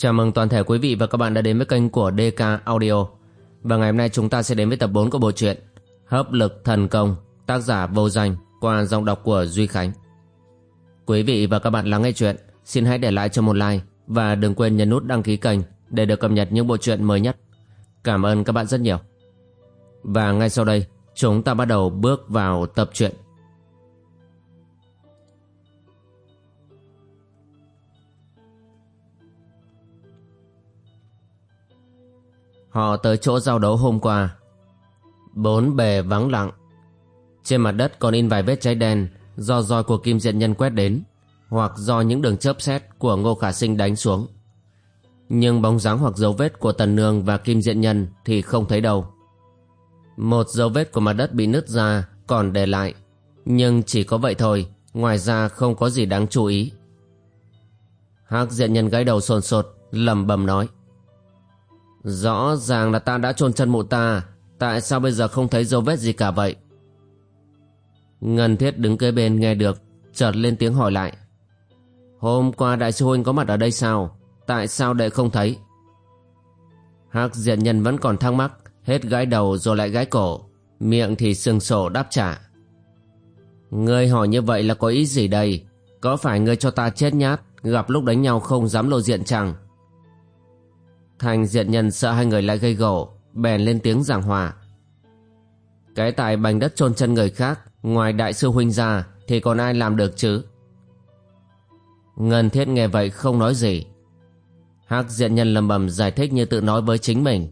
Chào mừng toàn thể quý vị và các bạn đã đến với kênh của DK Audio. Và ngày hôm nay chúng ta sẽ đến với tập 4 của bộ truyện Hấp lực thần công, tác giả vô danh qua giọng đọc của Duy Khánh. Quý vị và các bạn lắng nghe chuyện, xin hãy để lại cho một like và đừng quên nhấn nút đăng ký kênh để được cập nhật những bộ truyện mới nhất. Cảm ơn các bạn rất nhiều. Và ngay sau đây, chúng ta bắt đầu bước vào tập truyện. Họ tới chỗ giao đấu hôm qua. Bốn bề vắng lặng. Trên mặt đất còn in vài vết cháy đen do roi của kim diện nhân quét đến hoặc do những đường chớp xét của Ngô Khả Sinh đánh xuống. Nhưng bóng dáng hoặc dấu vết của Tần Nương và Kim Diện Nhân thì không thấy đâu. Một dấu vết của mặt đất bị nứt ra còn để lại, nhưng chỉ có vậy thôi, ngoài ra không có gì đáng chú ý. Hắc Diện Nhân gãy đầu sồn sột, lầm bầm nói. Rõ ràng là ta đã chôn chân mụ ta, tại sao bây giờ không thấy dấu vết gì cả vậy? Ngân Thiết đứng kế bên nghe được, chợt lên tiếng hỏi lại. Hôm qua đại sư huynh có mặt ở đây sao? Tại sao đệ không thấy? Hắc diện nhân vẫn còn thắc mắc, hết gãi đầu rồi lại gãi cổ, miệng thì sừng sổ đáp trả. Ngươi hỏi như vậy là có ý gì đây? Có phải ngươi cho ta chết nhát, gặp lúc đánh nhau không dám lộ diện chẳng? Thành diện nhân sợ hai người lại gây gổ, bèn lên tiếng giảng hòa. Cái tài bành đất chôn chân người khác, ngoài đại sư huynh ra thì còn ai làm được chứ? Ngân thiết nghe vậy không nói gì. Hắc diện nhân lầm bầm giải thích như tự nói với chính mình.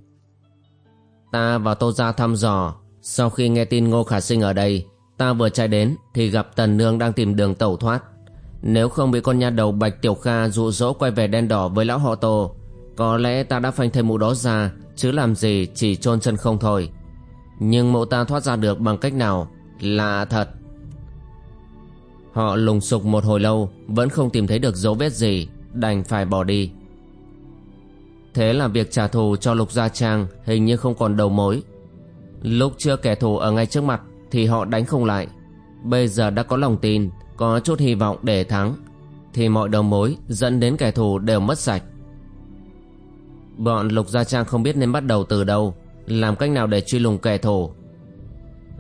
Ta vào tô ra thăm dò, sau khi nghe tin Ngô Khả Sinh ở đây, ta vừa chạy đến thì gặp Tần Nương đang tìm đường tẩu thoát. Nếu không bị con nha đầu Bạch Tiểu Kha dụ dỗ quay về đen đỏ với lão họ Tô, có lẽ ta đã phanh thêm mụ đó ra, chứ làm gì chỉ chôn chân không thôi. Nhưng mụ ta thoát ra được bằng cách nào? Lạ thật. Họ lùng sục một hồi lâu, vẫn không tìm thấy được dấu vết gì, đành phải bỏ đi. Thế là việc trả thù cho Lục Gia Trang hình như không còn đầu mối. Lúc chưa kẻ thù ở ngay trước mặt thì họ đánh không lại. Bây giờ đã có lòng tin, có chút hy vọng để thắng, thì mọi đầu mối dẫn đến kẻ thù đều mất sạch. Bọn Lục Gia Trang không biết nên bắt đầu từ đâu, làm cách nào để truy lùng kẻ thù.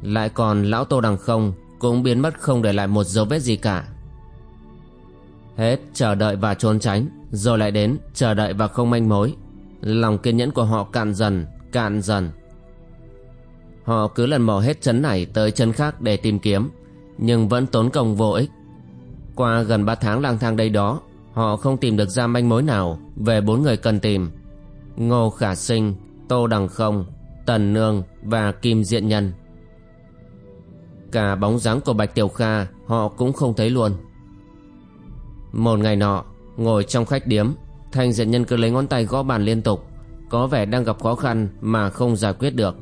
Lại còn lão Tô Đằng không cũng biến mất không để lại một dấu vết gì cả. Hết chờ đợi và trốn tránh, rồi lại đến chờ đợi và không manh mối. Lòng kiên nhẫn của họ cạn dần, cạn dần. Họ cứ lần mò hết chấn này tới chân khác để tìm kiếm, nhưng vẫn tốn công vô ích. Qua gần 3 tháng lang thang đây đó, họ không tìm được ra manh mối nào về bốn người cần tìm. Ngô Khả Sinh, Tô Đằng Không, Tần Nương và Kim Diện Nhân. Cả bóng dáng của Bạch Tiểu Kha họ cũng không thấy luôn. Một ngày nọ, ngồi trong khách điếm, Thanh Diện Nhân cứ lấy ngón tay gõ bàn liên tục, có vẻ đang gặp khó khăn mà không giải quyết được.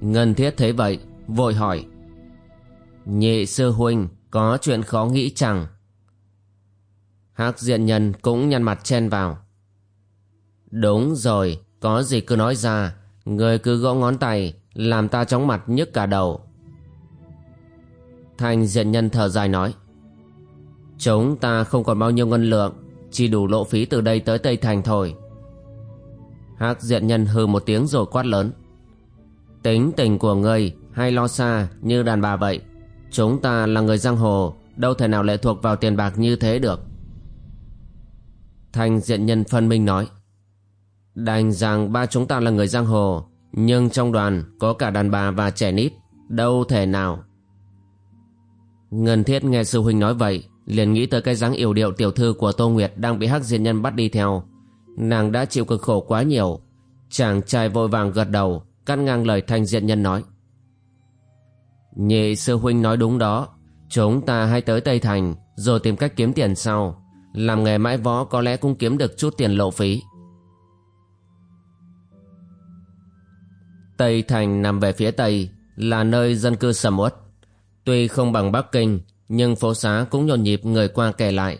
Ngân Thiết thấy vậy, vội hỏi. Nhị sư huynh, có chuyện khó nghĩ chẳng? Hắc Diện Nhân cũng nhăn mặt chen vào. Đúng rồi, có gì cứ nói ra, người cứ gõ ngón tay, làm ta chóng mặt nhức cả đầu. thành diện nhân thở dài nói. Chúng ta không còn bao nhiêu ngân lượng, chỉ đủ lộ phí từ đây tới Tây Thành thôi. Hắc diện nhân hừ một tiếng rồi quát lớn. Tính tình của ngươi hay lo xa như đàn bà vậy. Chúng ta là người giang hồ, đâu thể nào lệ thuộc vào tiền bạc như thế được. thành diện nhân phân minh nói. Đành rằng ba chúng ta là người giang hồ, nhưng trong đoàn có cả đàn bà và trẻ nít, đâu thể nào. Ngân Thiết nghe sư huynh nói vậy, liền nghĩ tới cái dáng yểu điệu tiểu thư của Tô Nguyệt đang bị hắc diên nhân bắt đi theo. Nàng đã chịu cực khổ quá nhiều. Chàng trai vội vàng gật đầu, cắt ngang lời thanh diện nhân nói. Nhị sư huynh nói đúng đó, chúng ta hãy tới Tây Thành, rồi tìm cách kiếm tiền sau. Làm nghề mãi võ có lẽ cũng kiếm được chút tiền lộ phí. Tây Thành nằm về phía Tây, là nơi dân cư sầm uất. Tuy không bằng Bắc Kinh, nhưng phố xá cũng nhộn nhịp người qua kẻ lại.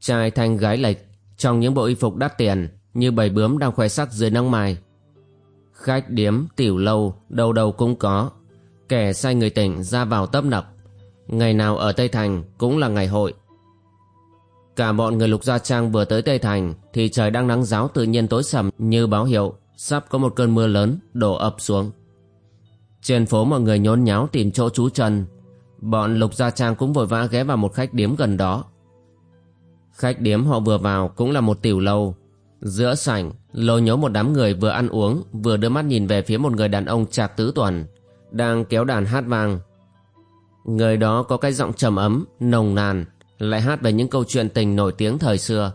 Trai thanh gái lệch, trong những bộ y phục đắt tiền, như bầy bướm đang khoe sắc dưới nắng mai. Khách điếm, tiểu lâu, đâu đâu cũng có. Kẻ say người tỉnh ra vào tấp nập. Ngày nào ở Tây Thành cũng là ngày hội. Cả bọn người lục gia trang vừa tới Tây Thành thì trời đang nắng giáo tự nhiên tối sầm như báo hiệu sắp có một cơn mưa lớn đổ ập xuống. Trên phố mọi người nhốn nháo tìm chỗ trú chân. Bọn lục gia trang cũng vội vã ghé vào một khách điếm gần đó. Khách điếm họ vừa vào cũng là một tiểu lâu. Giữa sảnh, lôi nhố một đám người vừa ăn uống vừa đưa mắt nhìn về phía một người đàn ông trạc tứ tuần đang kéo đàn hát vang. Người đó có cái giọng trầm ấm, nồng nàn lại hát về những câu chuyện tình nổi tiếng thời xưa.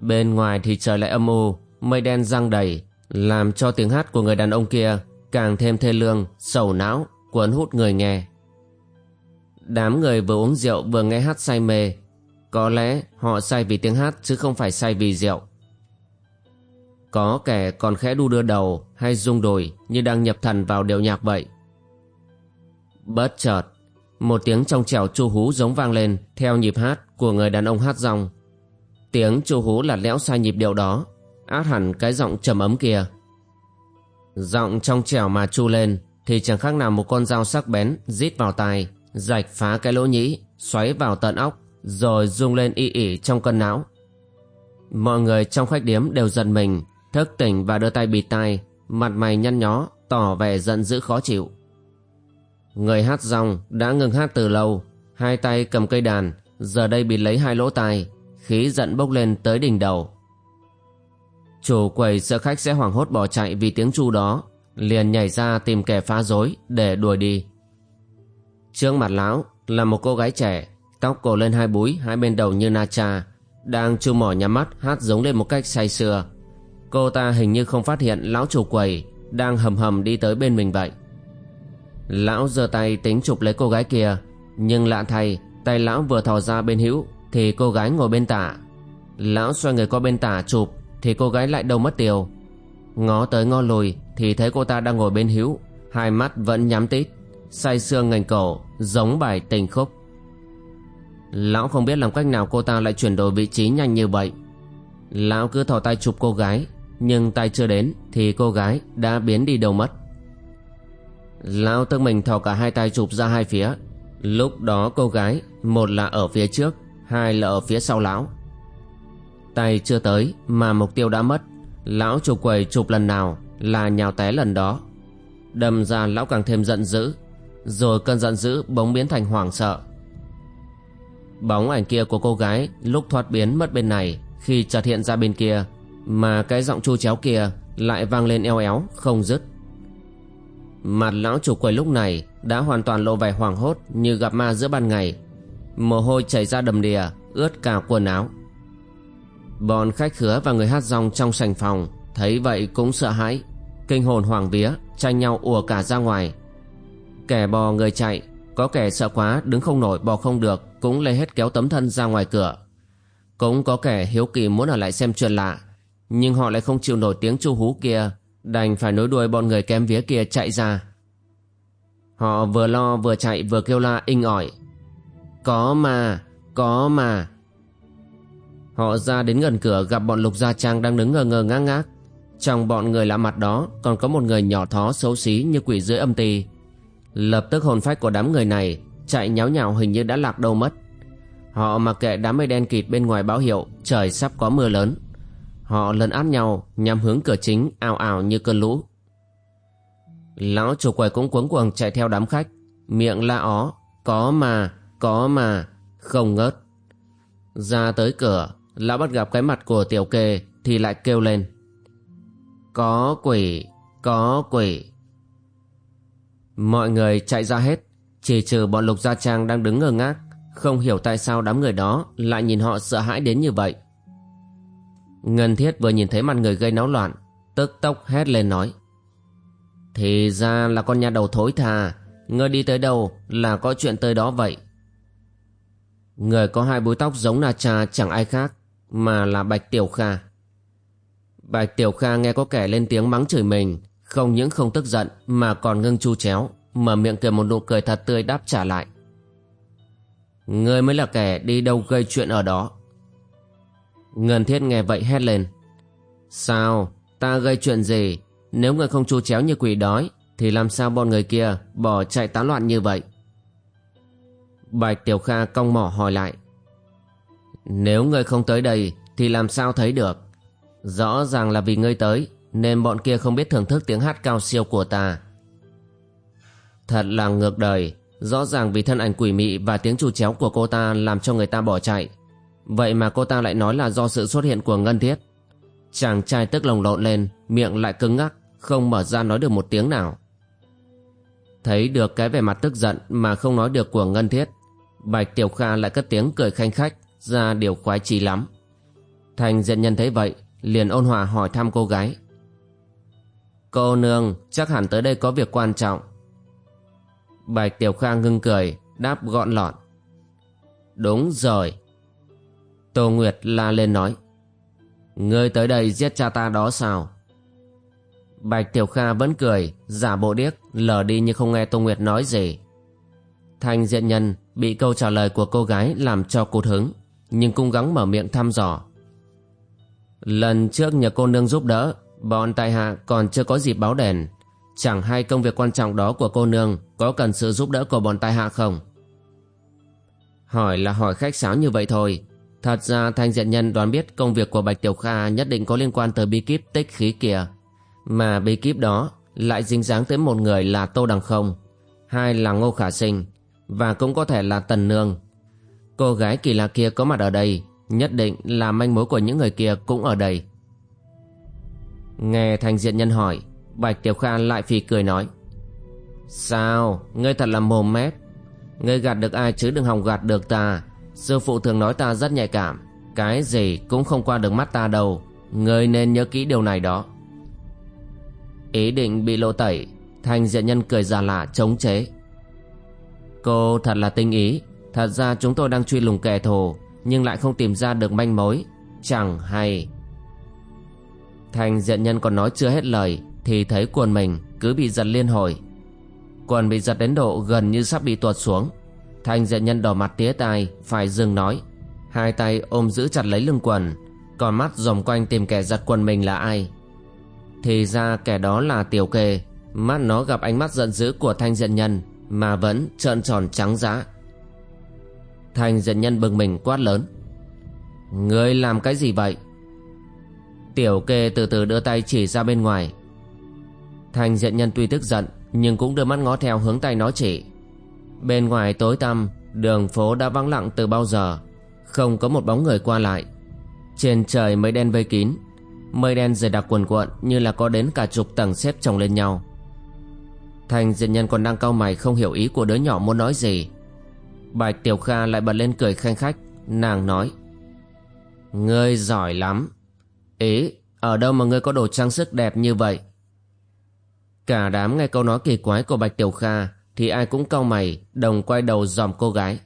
Bên ngoài thì trời lại âm u, mây đen răng đầy, làm cho tiếng hát của người đàn ông kia càng thêm thê lương, sầu não, cuốn hút người nghe. Đám người vừa uống rượu vừa nghe hát say mê, có lẽ họ say vì tiếng hát chứ không phải say vì rượu. Có kẻ còn khẽ đu đưa đầu hay rung đùi như đang nhập thần vào điệu nhạc vậy. Bất chợt, một tiếng trong trẻo chu hú giống vang lên theo nhịp hát của người đàn ông hát rong. Tiếng chu hú lạt lẽo sai nhịp điệu đó, át hẳn cái giọng trầm ấm kia. Giọng trong trẻo mà chu lên thì chẳng khác nào một con dao sắc bén rít vào tai, rạch phá cái lỗ nhĩ, xoáy vào tận óc, rồi rung lên y ỉ trong cân não. Mọi người trong khách điếm đều giật mình, thức tỉnh và đưa tay bịt tai, mặt mày nhăn nhó, tỏ vẻ giận dữ khó chịu. Người hát rong đã ngừng hát từ lâu, hai tay cầm cây đàn, giờ đây bị lấy hai lỗ tai, khí giận bốc lên tới đỉnh đầu. Chủ quầy sợ khách sẽ hoảng hốt bỏ chạy vì tiếng chu đó, liền nhảy ra tìm kẻ phá rối để đuổi đi. Trước mặt lão là một cô gái trẻ, tóc cổ lên hai búi hai bên đầu như na cha, đang chu mỏ nhắm mắt hát giống lên một cách say sưa. Cô ta hình như không phát hiện lão chủ quầy đang hầm hầm đi tới bên mình vậy. Lão giơ tay tính chụp lấy cô gái kia Nhưng lạ thay Tay lão vừa thò ra bên hữu Thì cô gái ngồi bên tả Lão xoay người qua bên tả chụp thì cô gái lại đâu mất tiêu. Ngó tới ngó lùi Thì thấy cô ta đang ngồi bên hữu, Hai mắt vẫn nhắm tít, Say sương ngành cổ Giống bài tình khúc. Lão không biết làm cách nào cô ta lại chuyển đổi vị trí nhanh như vậy. Lão cứ thò tay chụp cô gái, Nhưng tay chưa đến Thì cô gái đã biến đi đâu mất. Lão tức mình thò cả hai tay chụp ra hai phía. Lúc đó cô gái, Một là ở phía trước, Hai là ở phía sau lão. Tay chưa tới mà mục tiêu đã mất Lão chụp quầy chụp lần nào Là nhào té lần đó Đâm ra lão càng thêm giận dữ Rồi cơn giận dữ bỗng biến thành hoảng sợ Bóng ảnh kia của cô gái Lúc thoát biến mất bên này Khi chợt hiện ra bên kia Mà cái giọng chu chéo kia Lại vang lên eo éo không dứt Mặt lão chủ quầy lúc này đã hoàn toàn lộ vẻ hoảng hốt như gặp ma giữa ban ngày. Mồ hôi chảy ra đầm đìa, ướt cả quần áo. Bọn khách khứa và người hát rong trong sành phòng thấy vậy cũng sợ hãi, kinh hồn hoảng vía, tranh nhau ùa cả ra ngoài. Kẻ bò người chạy, có kẻ sợ quá đứng không nổi bò không được cũng lấy hết kéo tấm thân ra ngoài cửa. Cũng có kẻ hiếu kỳ muốn ở lại xem chuyện lạ, nhưng họ lại không chịu nổi tiếng chu hú kia đành phải nối đuôi bọn người kém vía kia chạy ra. Họ vừa lo vừa chạy vừa kêu la inh ỏi. Có mà, có mà. Họ ra đến gần cửa gặp bọn lục gia trang đang đứng ngơ ngơ ngác ngác. Trong bọn người lạ mặt đó còn có một người nhỏ thó xấu xí như quỷ dưới âm ti. Lập tức hồn phách của đám người này chạy nháo nhào hình như đã lạc đâu mất. Họ mặc kệ đám mây đen kịt bên ngoài báo hiệu trời sắp có mưa lớn. Họ lấn át nhau nhằm hướng cửa chính ào ào như cơn lũ. Lão chủ quầy cũng cuống cuồng chạy theo đám khách, miệng la ó, có mà, có mà, không ngớt. Ra tới cửa, lão bắt gặp cái mặt của tiểu kê thì lại kêu lên. Có quỷ, có quỷ. Mọi người chạy ra hết, chỉ trừ bọn lục gia trang đang đứng ngơ ngác, không hiểu tại sao đám người đó lại nhìn họ sợ hãi đến như vậy. Ngân Thiết vừa nhìn thấy mặt người gây náo loạn, tức tốc hét lên nói. Thì ra là con nhà đầu thối thà, ngươi đi tới đâu là có chuyện tới đó vậy. Người có hai búi tóc giống Na Cha chẳng ai khác, mà là Bạch Tiểu Kha. Bạch Tiểu Kha nghe có kẻ lên tiếng mắng chửi mình, không những không tức giận mà còn ngưng chu chéo, mở miệng cười một nụ cười thật tươi đáp trả lại. Ngươi mới là kẻ đi đâu gây chuyện ở đó. Ngân thiết nghe vậy hét lên. Sao? Ta gây chuyện gì? Nếu người không chu chéo như quỷ đói, thì làm sao bọn người kia bỏ chạy tán loạn như vậy? Bạch Tiểu Kha cong mỏ hỏi lại. Nếu ngươi không tới đây thì làm sao thấy được. Rõ ràng là vì ngươi tới nên bọn kia không biết thưởng thức tiếng hát cao siêu của ta. Thật là ngược đời, rõ ràng vì thân ảnh quỷ mị và tiếng chu chéo của cô ta làm cho người ta bỏ chạy. Vậy mà cô ta lại nói là do sự xuất hiện của Ngân Thiết. Chàng trai tức lồng lộn lên, miệng lại cứng ngắc, không mở ra nói được một tiếng nào. Thấy được cái vẻ mặt tức giận mà không nói được của Ngân Thiết, Bạch Tiểu Kha lại cất tiếng cười khanh khách, ra điều khoái trí lắm. Thành diện nhân thấy vậy, liền ôn hòa hỏi thăm cô gái. Cô nương, chắc hẳn tới đây có việc quan trọng. Bạch Tiểu Kha ngưng cười, đáp gọn lọt. Đúng rồi. Tô Nguyệt la lên nói. Ngươi tới đây giết cha ta đó sao? Bạch Tiểu Kha vẫn cười, giả bộ điếc, lờ đi như không nghe Tô Nguyệt nói gì. Thanh diện nhân bị câu trả lời của cô gái làm cho cụt hứng, nhưng cũng gắng mở miệng thăm dò. Lần trước nhờ cô nương giúp đỡ, bọn tại hạ còn chưa có dịp báo đền. Chẳng hay công việc quan trọng đó của cô nương có cần sự giúp đỡ của bọn tại hạ không? Hỏi là hỏi khách sáo như vậy thôi. Thật ra thanh diện nhân đoán biết công việc của Bạch Tiểu Kha nhất định có liên quan tới bí kíp tích khí kia. Mà bí kíp đó lại dính dáng tới một người là Tô Đằng Không, hai là Ngô Khả Sinh, và cũng có thể là Tần Nương. Cô gái kỳ lạ kia có mặt ở đây, nhất định là manh mối của những người kia cũng ở đây. Nghe thành diện nhân hỏi, Bạch Tiểu Kha lại phì cười nói. Sao, ngươi thật là mồm mép. Ngươi gạt được ai chứ đừng hòng gạt được ta. Sư phụ thường nói ta rất nhạy cảm. Cái gì cũng không qua được mắt ta đâu. Ngươi nên nhớ kỹ điều này đó. Ý định bị lộ tẩy, thành diện nhân cười già lạ chống chế. Cô thật là tinh ý Thật ra chúng tôi đang truy lùng kẻ thù, Nhưng lại không tìm ra được manh mối. Chẳng hay. Thành diện nhân còn nói chưa hết lời, Thì thấy quần mình cứ bị giật liên hồi. Quần bị giật đến độ gần như sắp bị tuột xuống. Thành diện nhân đỏ mặt tía tai, Phải dừng nói. Hai tay ôm giữ chặt lấy lưng quần Còn mắt dòng quanh tìm kẻ giật quần mình là ai. Thì ra kẻ đó là tiểu kê. Mắt nó gặp ánh mắt giận dữ của thanh diện nhân, mà vẫn trợn tròn trắng dã thành dân nhân bừng mình quát lớn. Ngươi làm cái gì vậy? Tiểu kê từ từ đưa tay chỉ ra bên ngoài. Thành diện nhân tuy tức giận, nhưng cũng đưa mắt ngó theo hướng tay nó chỉ. Bên ngoài tối tăm, đường phố đã vắng lặng từ bao giờ, không có một bóng người qua lại. Trên trời mây đen vây kín, mây đen dày đặc quần cuộn như là có đến cả chục tầng xếp chồng lên nhau. Thành diện nhân còn đang cau mày không hiểu ý của đứa nhỏ muốn nói gì. Bạch Tiểu Kha lại bật lên cười khanh khách. Nàng nói, Ngươi giỏi lắm. Ý Ở đâu mà ngươi có đồ trang sức đẹp như vậy? Cả đám nghe câu nói kỳ quái của Bạch Tiểu Kha Thì ai cũng cau mày, Đồng quay đầu dòm cô gái.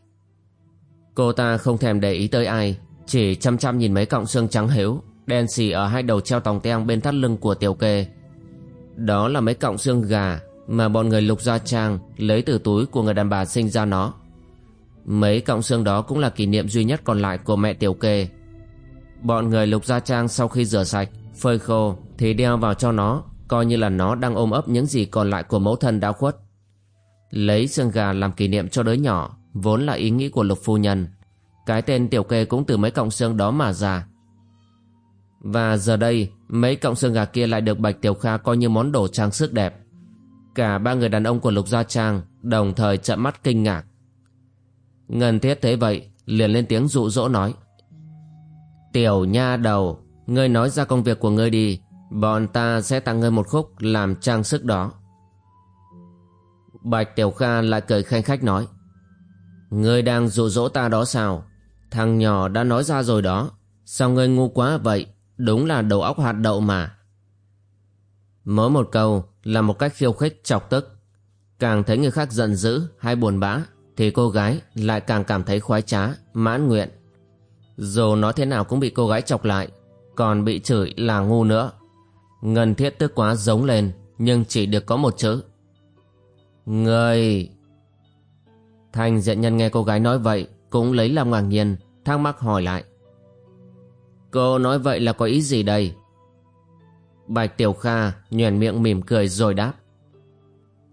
Cô ta không thèm để ý tới ai, Chỉ chăm chăm nhìn mấy cọng xương trắng hếu, Đen xì ở hai đầu treo tòng teng bên thắt lưng của Tiểu Kê. Đó là mấy cọng xương gà mà bọn người lục gia trang lấy từ túi của người đàn bà sinh ra nó. Mấy cọng xương đó cũng là kỷ niệm duy nhất còn lại của mẹ tiểu kê. Bọn người lục gia trang sau khi rửa sạch, phơi khô thì đeo vào cho nó, coi như là nó đang ôm ấp những gì còn lại của mẫu thân đã khuất. Lấy xương gà làm kỷ niệm cho đứa nhỏ, vốn là ý nghĩ của lục phu nhân. Cái tên tiểu kê cũng từ mấy cọng xương đó mà ra. Và giờ đây, mấy cọng xương gà kia lại được Bạch Tiểu Kha coi như món đồ trang sức đẹp. Cả ba người đàn ông của Lục Gia Trang đồng thời trợn mắt kinh ngạc. Ngân Thiết thấy vậy, liền lên tiếng dụ dỗ nói. Tiểu nha đầu, ngươi nói ra công việc của ngươi đi, bọn ta sẽ tặng ngươi một khúc làm trang sức đó. Bạch Tiểu Kha lại cười khanh khách nói. Ngươi đang dụ dỗ ta đó sao? Thằng nhỏ đã nói ra rồi đó. Sao ngươi ngu quá vậy? Đúng là đầu óc hạt đậu mà. Mỗi một câu là một cách khiêu khích chọc tức. Càng thấy người khác giận dữ hay buồn bã thì cô gái lại càng cảm thấy khoái trá, mãn nguyện. Dù nói thế nào cũng bị cô gái chọc lại, còn bị chửi là ngu nữa. Ngân thiết tức quá giống lên nhưng chỉ được có một chữ. Người... Thành diện nhân nghe cô gái nói vậy cũng lấy làm ngạc nhiên, thắc mắc hỏi lại. Cô nói vậy là có ý gì đây? Bạch Tiểu Kha nhoẻn miệng mỉm cười rồi đáp.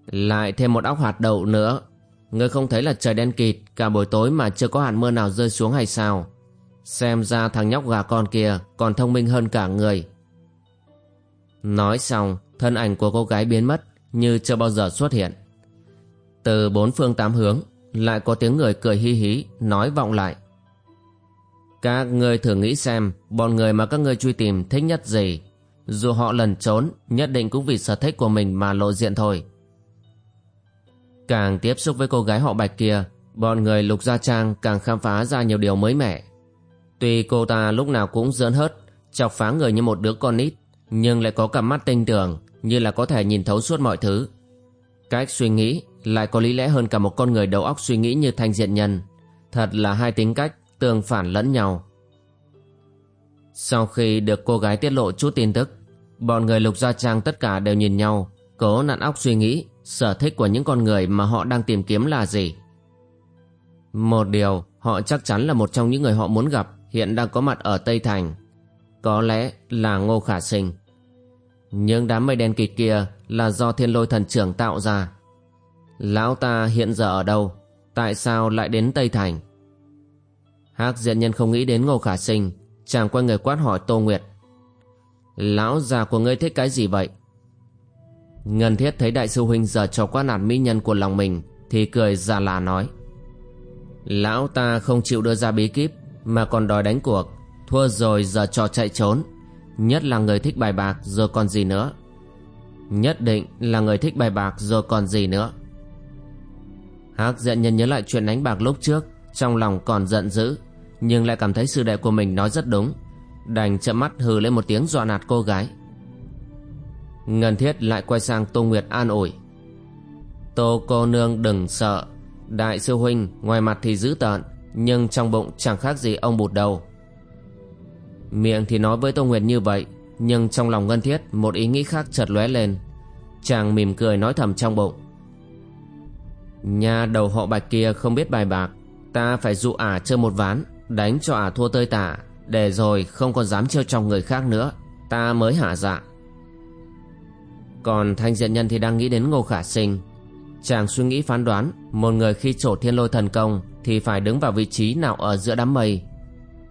Lại thêm một óc hạt đậu nữa. Ngươi không thấy là trời đen kịt cả buổi tối mà chưa có hạt mưa nào rơi xuống hay sao? Xem ra thằng nhóc gà con kia còn thông minh hơn cả người. Nói xong, thân ảnh của cô gái biến mất như chưa bao giờ xuất hiện. Từ bốn phương tám hướng, lại có tiếng người cười hi hí, nói vọng lại. Các ngươi thử nghĩ xem, bọn người mà các ngươi truy tìm thích nhất gì. Dù họ lần trốn, nhất định cũng vì sở thích của mình mà lộ diện thôi. Càng tiếp xúc với cô gái họ bạch kia, bọn người lục gia trang càng khám phá ra nhiều điều mới mẻ. Tuy cô ta lúc nào cũng dỡn hớt, chọc phá người như một đứa con nít, nhưng lại có cặp mắt tinh tường, như là có thể nhìn thấu suốt mọi thứ. Cách suy nghĩ lại có lý lẽ hơn cả một con người đầu óc suy nghĩ như thanh diện nhân. Thật là hai tính cách tương phản lẫn nhau. Sau khi được cô gái tiết lộ chút tin tức, bọn người lục gia trang tất cả đều nhìn nhau, cố nặn óc suy nghĩ sở thích của những con người mà họ đang tìm kiếm là gì. Một điều, họ chắc chắn là một trong những người họ muốn gặp hiện đang có mặt ở Tây Thành. Có lẽ là Ngô Khả Sinh. Nhưng đám mây đen kịt kia là do thiên lôi thần trưởng tạo ra. Lão ta hiện giờ ở đâu? Tại sao lại đến Tây Thành? Hắc diện nhân không nghĩ đến Ngô Khả Sinh, chàng quay người quát hỏi Tô Nguyệt. Lão già của ngươi thích cái gì vậy? Ngân thiết thấy đại sư huynh giờ cho quá nạt mỹ nhân của lòng mình thì cười già là nói. Lão ta không chịu đưa ra bí kíp mà còn đòi đánh cuộc, thua rồi giờ cho chạy trốn. Nhất là người thích bài bạc rồi còn gì nữa. Nhất định là người thích bài bạc rồi còn gì nữa. Hắc diện nhân nhớ lại chuyện đánh bạc lúc trước, trong lòng còn giận dữ, nhưng lại cảm thấy sư đệ của mình nói rất đúng. Đành chậm mắt hừ lên một tiếng dọa nạt cô gái. Ngân thiết lại quay sang Tô Nguyệt an ủi. Tô cô nương đừng sợ, đại sư huynh ngoài mặt thì dữ tợn, nhưng trong bụng chẳng khác gì ông bụt đầu. Miệng thì nói với Tô Nguyệt như vậy, nhưng trong lòng Ngân Thiết một ý nghĩ khác chợt lóe lên. Chàng mỉm cười nói thầm trong bụng. Nhà đầu họ bạch kia không biết bài bạc, ta phải dụ ả chơi một ván, đánh cho ả thua tơi tả, để rồi không còn dám chơi trong người khác nữa, ta mới hả dạ. Còn thanh diện nhân thì đang nghĩ đến Ngô Khả Sinh. Chàng suy nghĩ phán đoán, một người khi trổ thiên lôi thần công thì phải đứng vào vị trí nào ở giữa đám mây.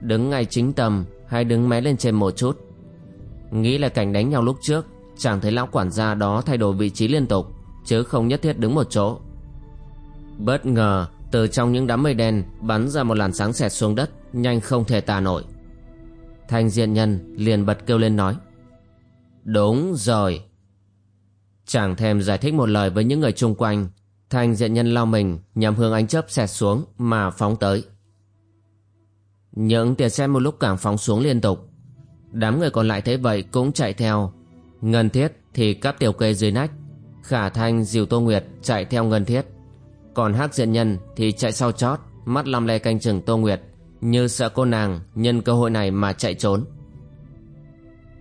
Đứng ngay chính tầm hay đứng mé lên trên một chút. Nghĩ là cảnh đánh nhau lúc trước, chàng thấy lão quản gia đó thay đổi vị trí liên tục, chứ không nhất thiết đứng một chỗ. Bất ngờ, từ trong những đám mây đen bắn ra một làn sáng xẹt xuống đất, nhanh không thể tà nổi. Thanh diện nhân liền bật kêu lên nói. Đúng rồi. Chẳng thèm giải thích một lời với những người chung quanh, Thanh diện nhân lao mình nhằm hướng ánh chớp xẹt xuống mà phóng tới. Những tiền xe một lúc càng phóng xuống liên tục. Đám người còn lại thấy vậy cũng chạy theo. Ngân thiết thì cắp tiểu kê dưới nách. Khả thanh diều tô nguyệt chạy theo ngân thiết. Còn hắc diện nhân thì chạy sau chót, mắt lăm le canh chừng tô nguyệt, như sợ cô nàng nhân cơ hội này mà chạy trốn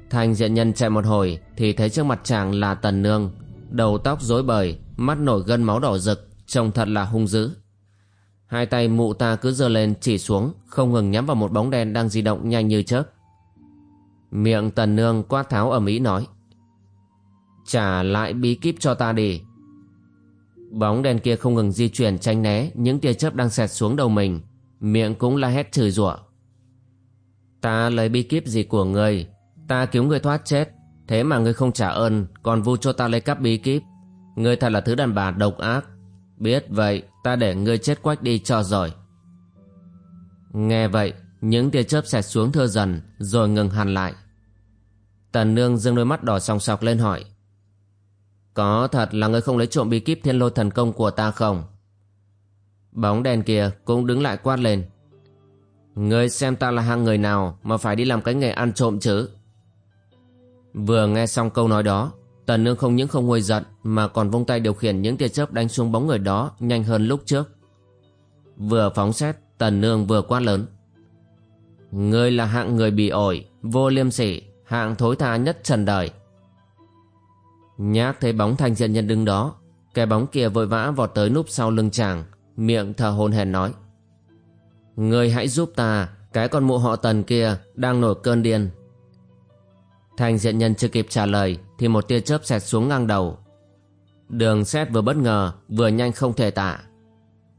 thành diện nhân chạy một hồi thì thấy trước mặt chàng là tần nương, đầu tóc rối bời, mắt nổi gân máu đỏ rực, trông thật là hung dữ. Hai tay mụ ta cứ giơ lên chỉ xuống, không ngừng nhắm vào một bóng đen đang di động nhanh như chớp. Miệng tần nương quát tháo ở Mỹ nói. Trả lại bí kíp cho ta đi. Bóng đen kia không ngừng di chuyển tranh né những tia chớp đang xẹt xuống đầu mình, miệng cũng la hét chửi rủa. Ta lấy bí kíp gì của ngươi, ta cứu ngươi thoát chết, thế mà ngươi không trả ơn, còn vu cho ta lấy cắp bí kíp. Ngươi thật là thứ đàn bà độc ác. Biết vậy, ta để ngươi chết quách đi cho rồi. Nghe vậy, những tia chớp xẹt xuống thưa dần, rồi ngừng hẳn lại. Tần nương dương đôi mắt đỏ sòng sọc lên hỏi. Có thật là ngươi không lấy trộm bí kíp thiên lôi thần công của ta không? Bóng đèn kia cũng đứng lại quát lên. Ngươi xem ta là hạng người nào mà phải đi làm cái nghề ăn trộm chứ? Vừa nghe xong câu nói đó, Tần Nương không những không nguôi giận mà còn vung tay điều khiển những tia chớp đánh xuống bóng người đó nhanh hơn lúc trước. Vừa phóng xét, Tần Nương vừa quát lớn. Ngươi là hạng người bị ổi, vô liêm sỉ, hạng thối tha nhất trần đời. Nhác thấy bóng thanh diện nhân đứng đó, cái bóng kia vội vã vọt tới núp sau lưng chàng, miệng thở hồn hển nói. Ngươi hãy giúp ta, cái con mụ họ tần kia đang nổi cơn điên. Thanh diện nhân chưa kịp trả lời thì một tia chớp xẹt xuống ngang đầu. Đường xét vừa bất ngờ vừa nhanh không thể tả.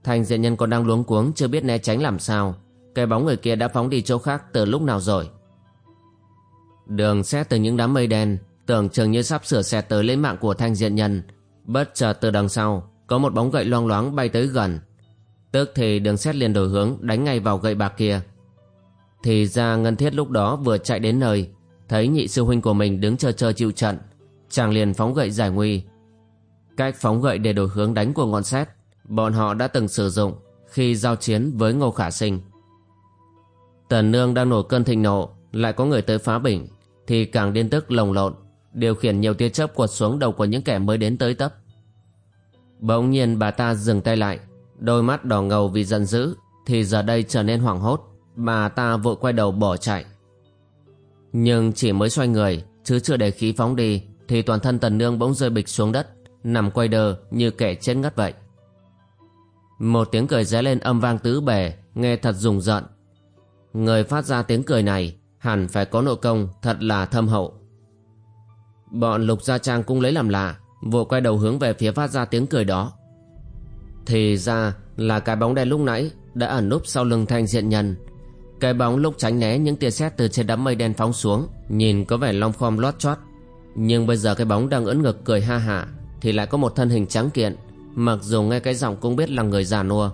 Thanh diện nhân còn đang luống cuống chưa biết né tránh làm sao cái bóng người kia đã phóng đi chỗ khác từ lúc nào rồi. Đường xét từ những đám mây đen, tưởng chừng như sắp sửa xẹt tới lấy mạng của thanh diện nhân. Bất chợt từ đằng sau, có một bóng gậy loang loáng bay tới gần. Tức thì đường xét liền đổi hướng đánh ngay vào gậy bạc kia. Thì ra Ngân Thiết lúc đó vừa chạy đến nơi, thấy nhị sư huynh của mình đứng chờ chờ chịu trận, chàng liền phóng gậy giải nguy. Cách phóng gậy để đổi hướng đánh của ngọn xét, bọn họ đã từng sử dụng khi giao chiến với Ngô Khả Sinh. Tần Nương đang nổi cơn thịnh nộ, lại có người tới phá bình, thì càng điên tức lồng lộn, điều khiển nhiều tia chớp quật xuống đầu của những kẻ mới đến tới tấp. Bỗng nhiên bà ta dừng tay lại, đôi mắt đỏ ngầu vì giận dữ, thì giờ đây trở nên hoảng hốt, bà ta vội quay đầu bỏ chạy. Nhưng chỉ mới xoay người, chứ chưa để khí phóng đi, thì toàn thân tần nương bỗng rơi bịch xuống đất, nằm quay đờ như kẻ chết ngất vậy. Một tiếng cười ré lên âm vang tứ bề, nghe thật rùng rợn. Người phát ra tiếng cười này hẳn phải có nội công thật là thâm hậu. Bọn lục gia trang cũng lấy làm lạ, vội quay đầu hướng về phía phát ra tiếng cười đó. Thì ra là cái bóng đen lúc nãy đã ẩn núp sau lưng thanh diện nhân. Cái bóng lúc tránh né những tia sét từ trên đám mây đen phóng xuống, nhìn có vẻ long khom lót chót. Nhưng bây giờ cái bóng đang ưỡn ngực cười ha hả, thì lại có một thân hình trắng kiện, mặc dù nghe cái giọng cũng biết là người già nua.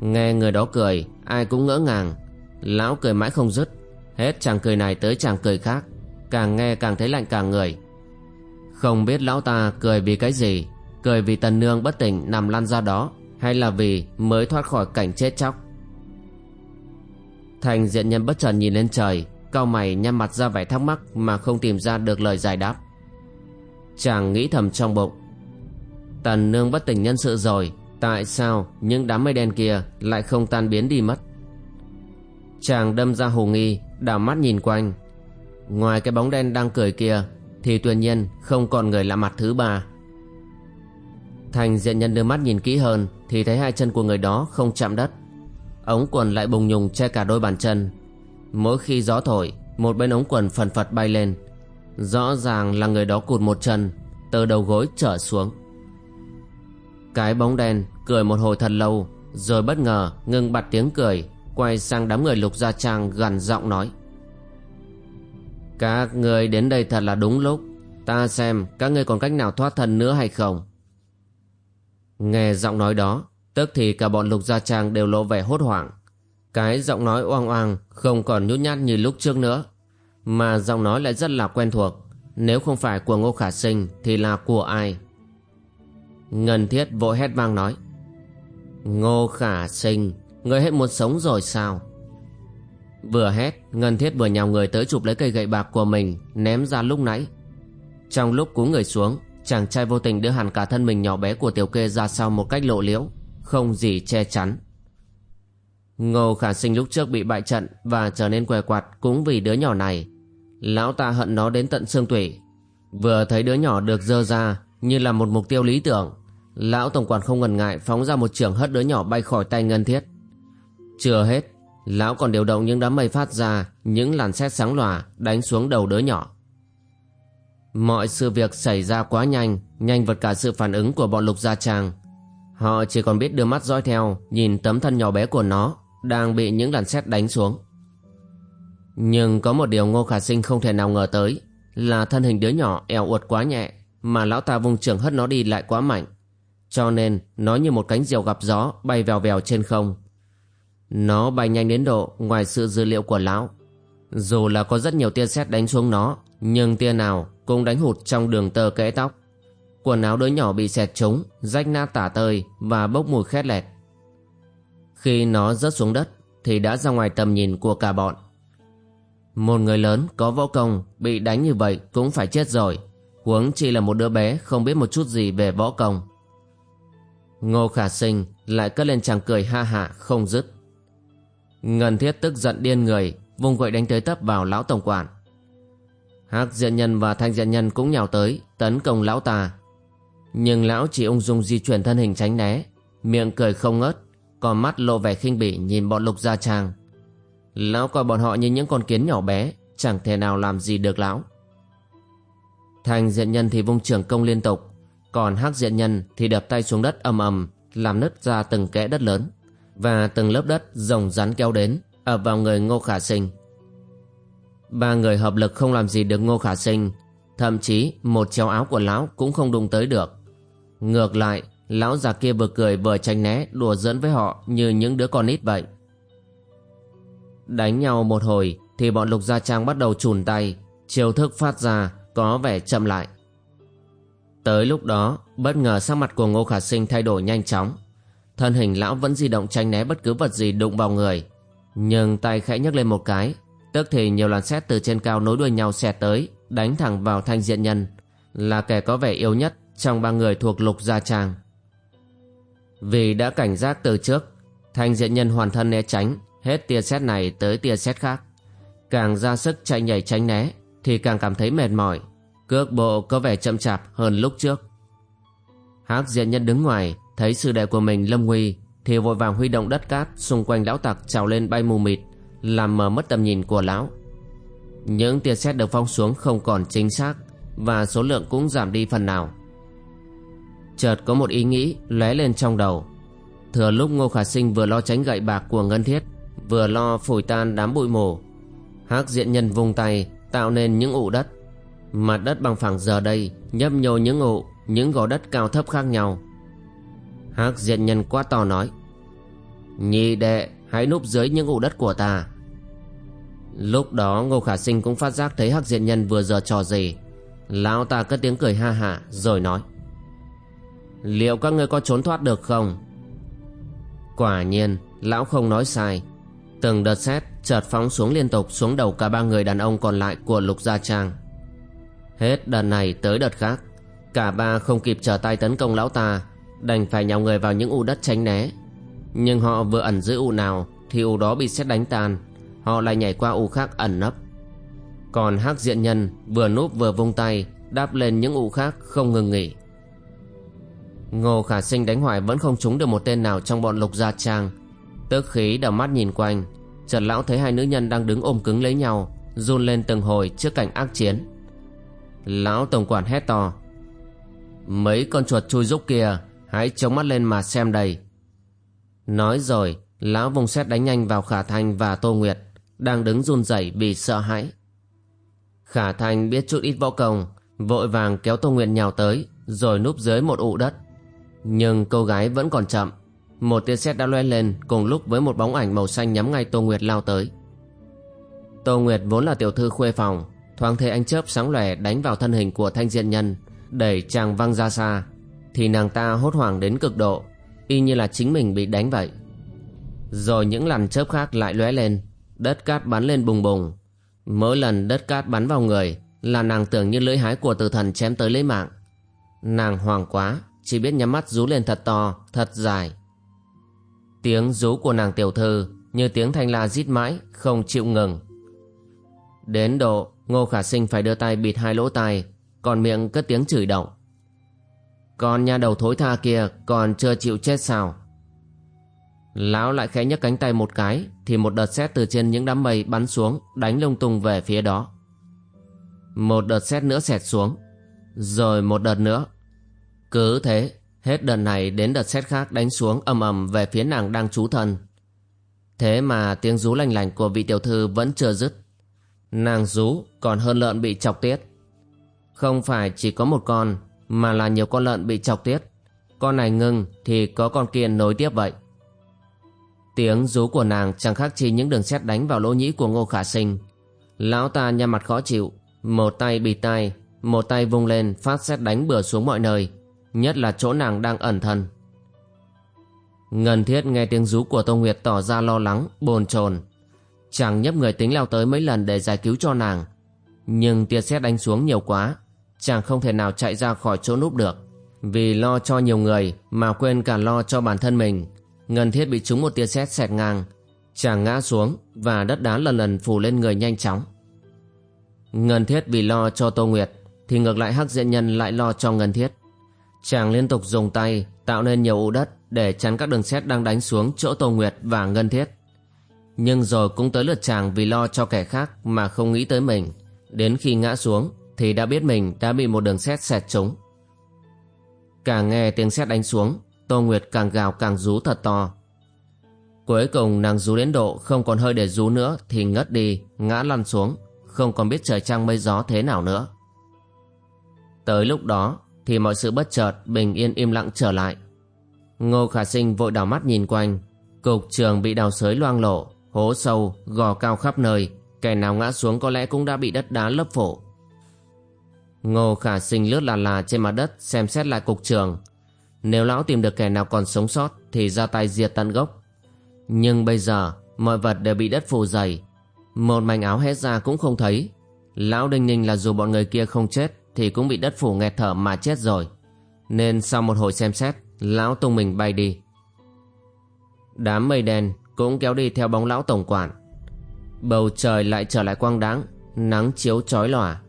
Nghe người đó cười, ai cũng ngỡ ngàng. Lão cười mãi không dứt, hết chàng cười này tới chàng cười khác, càng nghe càng thấy lạnh cả người. Không biết lão ta cười vì cái gì, cười vì tần nương bất tỉnh nằm lăn ra đó, hay là vì mới thoát khỏi cảnh chết chóc. Thành diện nhân bất chợt nhìn lên trời, cao mày nhăn mặt ra vẻ thắc mắc mà không tìm ra được lời giải đáp. Chàng nghĩ thầm trong bụng. Tần nương bất tỉnh nhân sự rồi, tại sao những đám mây đen kia lại không tan biến đi mất? Chàng đâm ra hồ nghi, đảo mắt nhìn quanh. Ngoài cái bóng đen đang cười kia, thì tuyệt nhiên không còn người lạ mặt thứ ba. Thành diện nhân đưa mắt nhìn kỹ hơn thì thấy hai chân của người đó không chạm đất. Ống quần lại bùng nhùng che cả đôi bàn chân. Mỗi khi gió thổi, một bên ống quần phần phật bay lên. Rõ ràng là người đó cụt một chân, từ đầu gối trở xuống. Cái bóng đen cười một hồi thật lâu, rồi bất ngờ ngừng bặt tiếng cười, quay sang đám người lục gia trang gằn giọng nói. Các người đến đây thật là đúng lúc, ta xem các ngươi còn cách nào thoát thân nữa hay không. Nghe giọng nói đó, tức thì cả bọn lục gia trang đều lộ vẻ hốt hoảng. Cái giọng nói oang oang không còn nhút nhát như lúc trước nữa, mà giọng nói lại rất là quen thuộc. Nếu không phải của Ngô Khả Sinh thì là của ai? Ngân Thiết vội hét vang nói. Ngô Khả Sinh, ngươi hết muốn sống rồi sao? Vừa hét, Ngân Thiết vừa nhào người tới chụp lấy cây gậy bạc của mình, ném ra lúc nãy. Trong lúc cú người xuống, chàng trai vô tình đưa hẳn cả thân mình nhỏ bé của tiểu kê ra sau một cách lộ liễu, không gì che chắn. Ngô khả sinh lúc trước bị bại trận và trở nên què quạt cũng vì đứa nhỏ này. Lão ta hận nó đến tận xương tủy. Vừa thấy đứa nhỏ được dơ ra như là một mục tiêu lý tưởng, lão tổng quản không ngần ngại phóng ra một trường hất đứa nhỏ bay khỏi tay ngân thiết. Chưa hết, lão còn điều động những đám mây phát ra những làn xét sáng lòa đánh xuống đầu đứa nhỏ. Mọi sự việc xảy ra quá nhanh, nhanh vượt cả sự phản ứng của bọn lục gia trang. Họ chỉ còn biết đưa mắt dõi theo, nhìn tấm thân nhỏ bé của nó, đang bị những đàn xét đánh xuống. Nhưng có một điều Ngô Khả Sinh không thể nào ngờ tới, là thân hình đứa nhỏ eo uột quá nhẹ, mà lão ta vùng trường hất nó đi lại quá mạnh. Cho nên, nó như một cánh diều gặp gió bay vèo vèo trên không. Nó bay nhanh đến độ ngoài sự dữ liệu của lão. Dù là có rất nhiều tia sét đánh xuống nó, nhưng tia nào cũng đánh hụt trong đường tơ kẽ tóc. Quần áo đứa nhỏ bị xẹt trúng, rách nát tả tơi và bốc mùi khét lẹt. Khi nó rớt xuống đất thì đã ra ngoài tầm nhìn của cả bọn. Một người lớn có võ công bị đánh như vậy cũng phải chết rồi, huống chỉ là một đứa bé không biết một chút gì về võ công. Ngô Khả Sinh lại cất lên chàng cười ha hạ không dứt. Ngân Thiết tức giận điên người, vùng gậy đánh tới tấp vào lão tổng quản. Hắc diện nhân và thanh diện nhân cũng nhào tới tấn công lão ta. Nhưng lão chỉ ung dung di chuyển thân hình tránh né, miệng cười không ngớt, còn mắt lộ vẻ khinh bỉ nhìn bọn lục gia trang. Lão coi bọn họ như những con kiến nhỏ bé, chẳng thể nào làm gì được lão. thành diện nhân thì vung trường công liên tục, còn hắc diện nhân thì đập tay xuống đất ầm ầm, làm nứt ra từng kẽ đất lớn. và từng lớp đất rồng rắn kéo đến ập vào người Ngô Khả Sinh. Ba người hợp lực không làm gì được Ngô Khả Sinh, thậm chí một chéo áo của lão cũng không đụng tới được. Ngược lại, lão già kia vừa cười vừa tránh né đùa giỡn với họ như những đứa con ít vậy. Đánh nhau một hồi thì bọn Lục Gia Trang bắt đầu chùn tay, chiêu thức phát ra có vẻ chậm lại. Tới lúc đó, bất ngờ sắc mặt của Ngô Khả Sinh thay đổi nhanh chóng. Thân hình lão vẫn di động tranh né bất cứ vật gì đụng vào người. Nhưng tay khẽ nhấc lên một cái, tức thì nhiều làn xét từ trên cao nối đuôi nhau xẹt tới, đánh thẳng vào thanh diện nhân, là kẻ có vẻ yếu nhất trong ba người thuộc lục gia trang. Vì đã cảnh giác từ trước, thanh diện nhân hoàn thân né tránh, hết tia xét này tới tia xét khác. Càng ra sức chạy nhảy tránh né, thì càng cảm thấy mệt mỏi, cước bộ có vẻ chậm chạp hơn lúc trước. Hắc diện nhân đứng ngoài, thấy sư đệ của mình lâm nguy, thì vội vàng huy động đất cát xung quanh lão tặc trào lên bay mù mịt, làm mờ mất tầm nhìn của lão. Những tia sét được phong xuống không còn chính xác và số lượng cũng giảm đi phần nào. Chợt có một ý nghĩ lóe lên trong đầu. Thừa lúc Ngô Khả Sinh vừa lo tránh gậy bạc của Ngân Thiết, vừa lo phổi tan đám bụi mù, Hắc diện nhân vung tay tạo nên những ụ đất. Mặt đất bằng phẳng giờ đây nhấp nhô những ụ, những gò đất cao thấp khác nhau. Hắc diện nhân quá to nói: "Nhị đệ, hãy núp dưới những ụ đất của ta." Lúc đó Ngô Khả Sinh cũng phát giác thấy Hắc diện nhân vừa giờ trò gì. Lão ta cất tiếng cười ha hả rồi nói: "Liệu các ngươi có trốn thoát được không?" Quả nhiên, lão không nói sai. Từng đợt xét chợt phóng xuống liên tục xuống đầu cả ba người đàn ông còn lại của Lục Gia Trang. Hết đợt này tới đợt khác, cả ba không kịp trở tay tấn công lão ta, đành phải nhào người vào những u đất tránh né. Nhưng họ vừa ẩn giữ u nào thì u đó bị xét đánh tan, họ lại nhảy qua u khác ẩn nấp. Còn hắc diện nhân vừa núp vừa vung tay đáp lên những u khác không ngừng nghỉ. Ngô Khả Sinh đánh hoài vẫn không trúng được một tên nào trong bọn Lục Gia Trang. Tức khí đảo mắt nhìn quanh Trần lão thấy hai nữ nhân đang đứng ôm cứng lấy nhau, Run lên từng hồi trước cảnh ác chiến. Lão tổng quản hét to, Mấy con chuột chui rúc kia, Hãy chống mắt lên mà xem đây. Nói rồi, Lão vùng xét đánh nhanh vào Khả Thanh và Tô Nguyệt, Đang đứng run rẩy vì sợ hãi. Khả Thanh biết chút ít võ công, Vội vàng kéo Tô Nguyệt nhào tới, Rồi núp dưới một ụ đất. Nhưng cô gái vẫn còn chậm một tia sét đã loe lên cùng lúc với một bóng ảnh màu xanh nhắm ngay Tô Nguyệt lao tới. Tô Nguyệt vốn là tiểu thư khuê phòng, thoáng thế anh chớp sáng lòe đánh vào thân hình của thanh diện nhân, đẩy chàng văng ra xa, thì nàng ta hốt hoảng đến cực độ, y như là chính mình bị đánh vậy. Rồi những lần chớp khác lại lóe lên, đất cát bắn lên bùng bùng. Mỗi lần đất cát bắn vào người là nàng tưởng như lưỡi hái của tử thần chém tới lấy mạng. Nàng hoàng quá, chỉ biết nhắm mắt rú lên thật to, thật dài. Tiếng rú của nàng tiểu thư như tiếng thanh la rít mãi, không chịu ngừng. Đến độ Ngô Khả Sinh phải đưa tay bịt hai lỗ tai, còn miệng cất tiếng chửi động. Con nha đầu thối tha kia còn chưa chịu chết sao? Lão lại khẽ nhấc cánh tay một cái thì một đợt sét từ trên những đám mây bắn xuống đánh lung tung về phía đó. Một đợt sét nữa xẹt xuống, rồi một đợt nữa. Cứ thế, Hết đợt này đến đợt xét khác đánh xuống ầm ầm về phía nàng đang trú thân. Thế mà tiếng rú lành lành của vị tiểu thư vẫn chưa dứt. Nàng rú còn hơn lợn bị chọc tiết. Không phải chỉ có một con, mà là nhiều con lợn bị chọc tiết. Con này ngưng thì có con kia nối tiếp vậy. Tiếng rú của nàng chẳng khác chi những đường xét đánh vào lỗ nhĩ của Ngô Khả Sinh. Lão ta nhăn mặt khó chịu, một tay bịt tay, một tay vung lên phát xét đánh bừa xuống mọi nơi nhất là chỗ nàng đang ẩn thân. Ngân thiết nghe tiếng rú của Tô Nguyệt tỏ ra lo lắng, bồn chồn. Chàng nhấp người tính leo tới mấy lần để giải cứu cho nàng. Nhưng tia sét đánh xuống nhiều quá, chàng không thể nào chạy ra khỏi chỗ núp được. Vì lo cho nhiều người mà quên cả lo cho bản thân mình. Ngân thiết bị trúng một tia sét xẹt ngang. Chàng ngã xuống và đất đá lần lần phủ lên người nhanh chóng. Ngân thiết vì lo cho Tô Nguyệt thì ngược lại hắc diện nhân lại lo cho Ngân thiết. Chàng liên tục dùng tay tạo nên nhiều ụ đất để chắn các đường xét đang đánh xuống chỗ Tô Nguyệt và Ngân Thiết. Nhưng rồi cũng tới lượt chàng vì lo cho kẻ khác mà không nghĩ tới mình. Đến khi ngã xuống thì đã biết mình đã bị một đường xét xẹt trúng. Càng nghe tiếng xét đánh xuống, Tô Nguyệt càng gào càng rú thật to. Cuối cùng nàng rú đến độ không còn hơi để rú nữa thì ngất đi, ngã lăn xuống, không còn biết trời trăng mây gió thế nào nữa. Tới lúc đó thì mọi sự bất chợt bình yên im lặng trở lại. Ngô Khả Sinh vội đảo mắt nhìn quanh, cục trường bị đào sới loang lộ, hố sâu, gò cao khắp nơi, kẻ nào ngã xuống có lẽ cũng đã bị đất đá lấp phủ. Ngô Khả Sinh lướt là là trên mặt đất xem xét lại cục trường. Nếu lão tìm được kẻ nào còn sống sót thì ra tay diệt tận gốc. Nhưng bây giờ mọi vật đều bị đất phủ dày. Một mảnh áo hết ra cũng không thấy. Lão đinh ninh là dù bọn người kia không chết thì cũng bị đất phủ nghẹt thở mà chết rồi. Nên sau một hồi xem xét, lão tung mình bay đi. Đám mây đen cũng kéo đi theo bóng lão tổng quản. Bầu trời lại trở lại quang đáng, nắng chiếu chói lòa.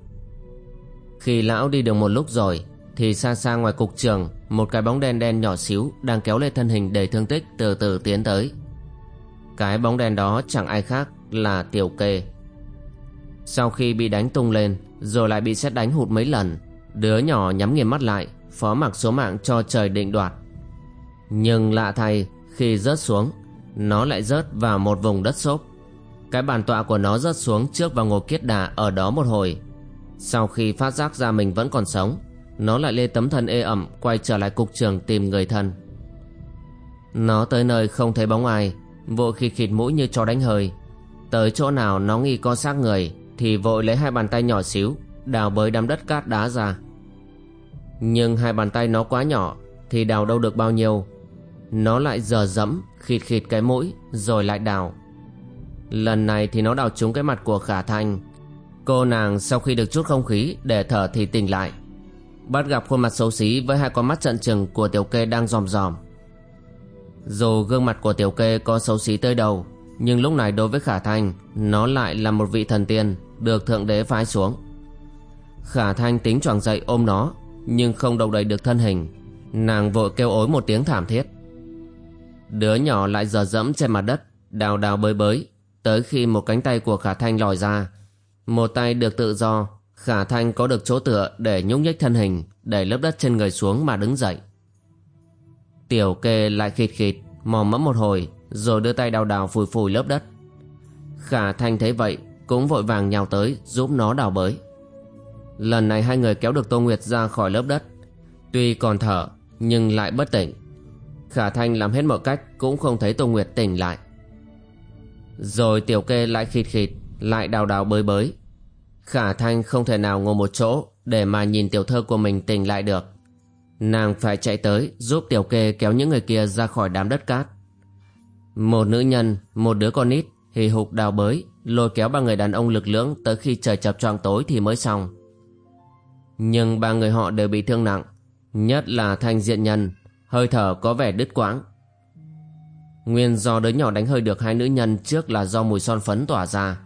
Khi lão đi được một lúc rồi, thì xa xa ngoài cục trường, một cái bóng đen đen nhỏ xíu đang kéo lên thân hình đầy thương tích từ từ tiến tới. Cái bóng đen đó chẳng ai khác là tiểu kê. Sau khi bị đánh tung lên, rồi lại bị xét đánh hụt mấy lần, đứa nhỏ nhắm nghiền mắt lại, phó mặc số mạng cho trời định đoạt. Nhưng lạ thay, khi rớt xuống, nó lại rớt vào một vùng đất xốp. Cái bàn tọa của nó rớt xuống trước vào ngồi kiết đà ở đó một hồi. Sau khi phát giác ra mình vẫn còn sống, nó lại lê tấm thân ê ẩm quay trở lại cục trường tìm người thân. Nó tới nơi không thấy bóng ai, vội khi khịt mũi như chó đánh hơi. Tới chỗ nào nó nghi có xác người thì vội lấy hai bàn tay nhỏ xíu, đào bới đám đất cát đá ra. Nhưng hai bàn tay nó quá nhỏ thì đào đâu được bao nhiêu. Nó lại giờ dẫm, khịt khịt cái mũi, rồi lại đào. Lần này thì nó đào trúng cái mặt của Khả Thanh. Cô nàng sau khi được chút không khí để thở thì tỉnh lại. Bắt gặp khuôn mặt xấu xí với hai con mắt trận trừng của tiểu kê đang dòm dòm. Dù gương mặt của tiểu kê có xấu xí tới đầu nhưng lúc này đối với Khả Thanh, Nó lại là một vị thần tiên, Được Thượng Đế phái xuống. Khả Thanh tính choàng dậy ôm nó, Nhưng không động đậy được thân hình. Nàng vội kêu ối một tiếng thảm thiết. Đứa nhỏ lại dở dẫm trên mặt đất, Đào đào bới bới, Tới khi một cánh tay của Khả Thanh lòi ra. Một tay được tự do, Khả Thanh có được chỗ tựa để nhúc nhích thân hình, Đẩy lớp đất trên người xuống mà đứng dậy. Tiểu kê lại khịt khịt, Mò mẫm một hồi rồi đưa tay đào đào phủi phủi lớp đất. Khả Thanh thấy vậy, Cũng vội vàng nhào tới giúp nó đào bới. Lần này hai người kéo được Tô Nguyệt ra khỏi lớp đất. Tuy còn thở, Nhưng lại bất tỉnh. Khả Thanh làm hết mọi cách Cũng không thấy Tô Nguyệt tỉnh lại. Rồi tiểu kê lại khịt khịt, Lại đào đào bới bới. Khả Thanh không thể nào ngồi một chỗ Để mà nhìn tiểu thơ của mình tỉnh lại được. Nàng phải chạy tới giúp tiểu kê kéo những người kia ra khỏi đám đất cát. Một nữ nhân, một đứa con nít, hì hục đào bới, lôi kéo ba người đàn ông lực lưỡng tới khi trời chập choang tối thì mới xong. Nhưng ba người họ đều bị thương nặng, nhất là thanh diện nhân, hơi thở có vẻ đứt quãng. Nguyên do đứa nhỏ đánh hơi được hai nữ nhân trước là do mùi son phấn tỏa ra.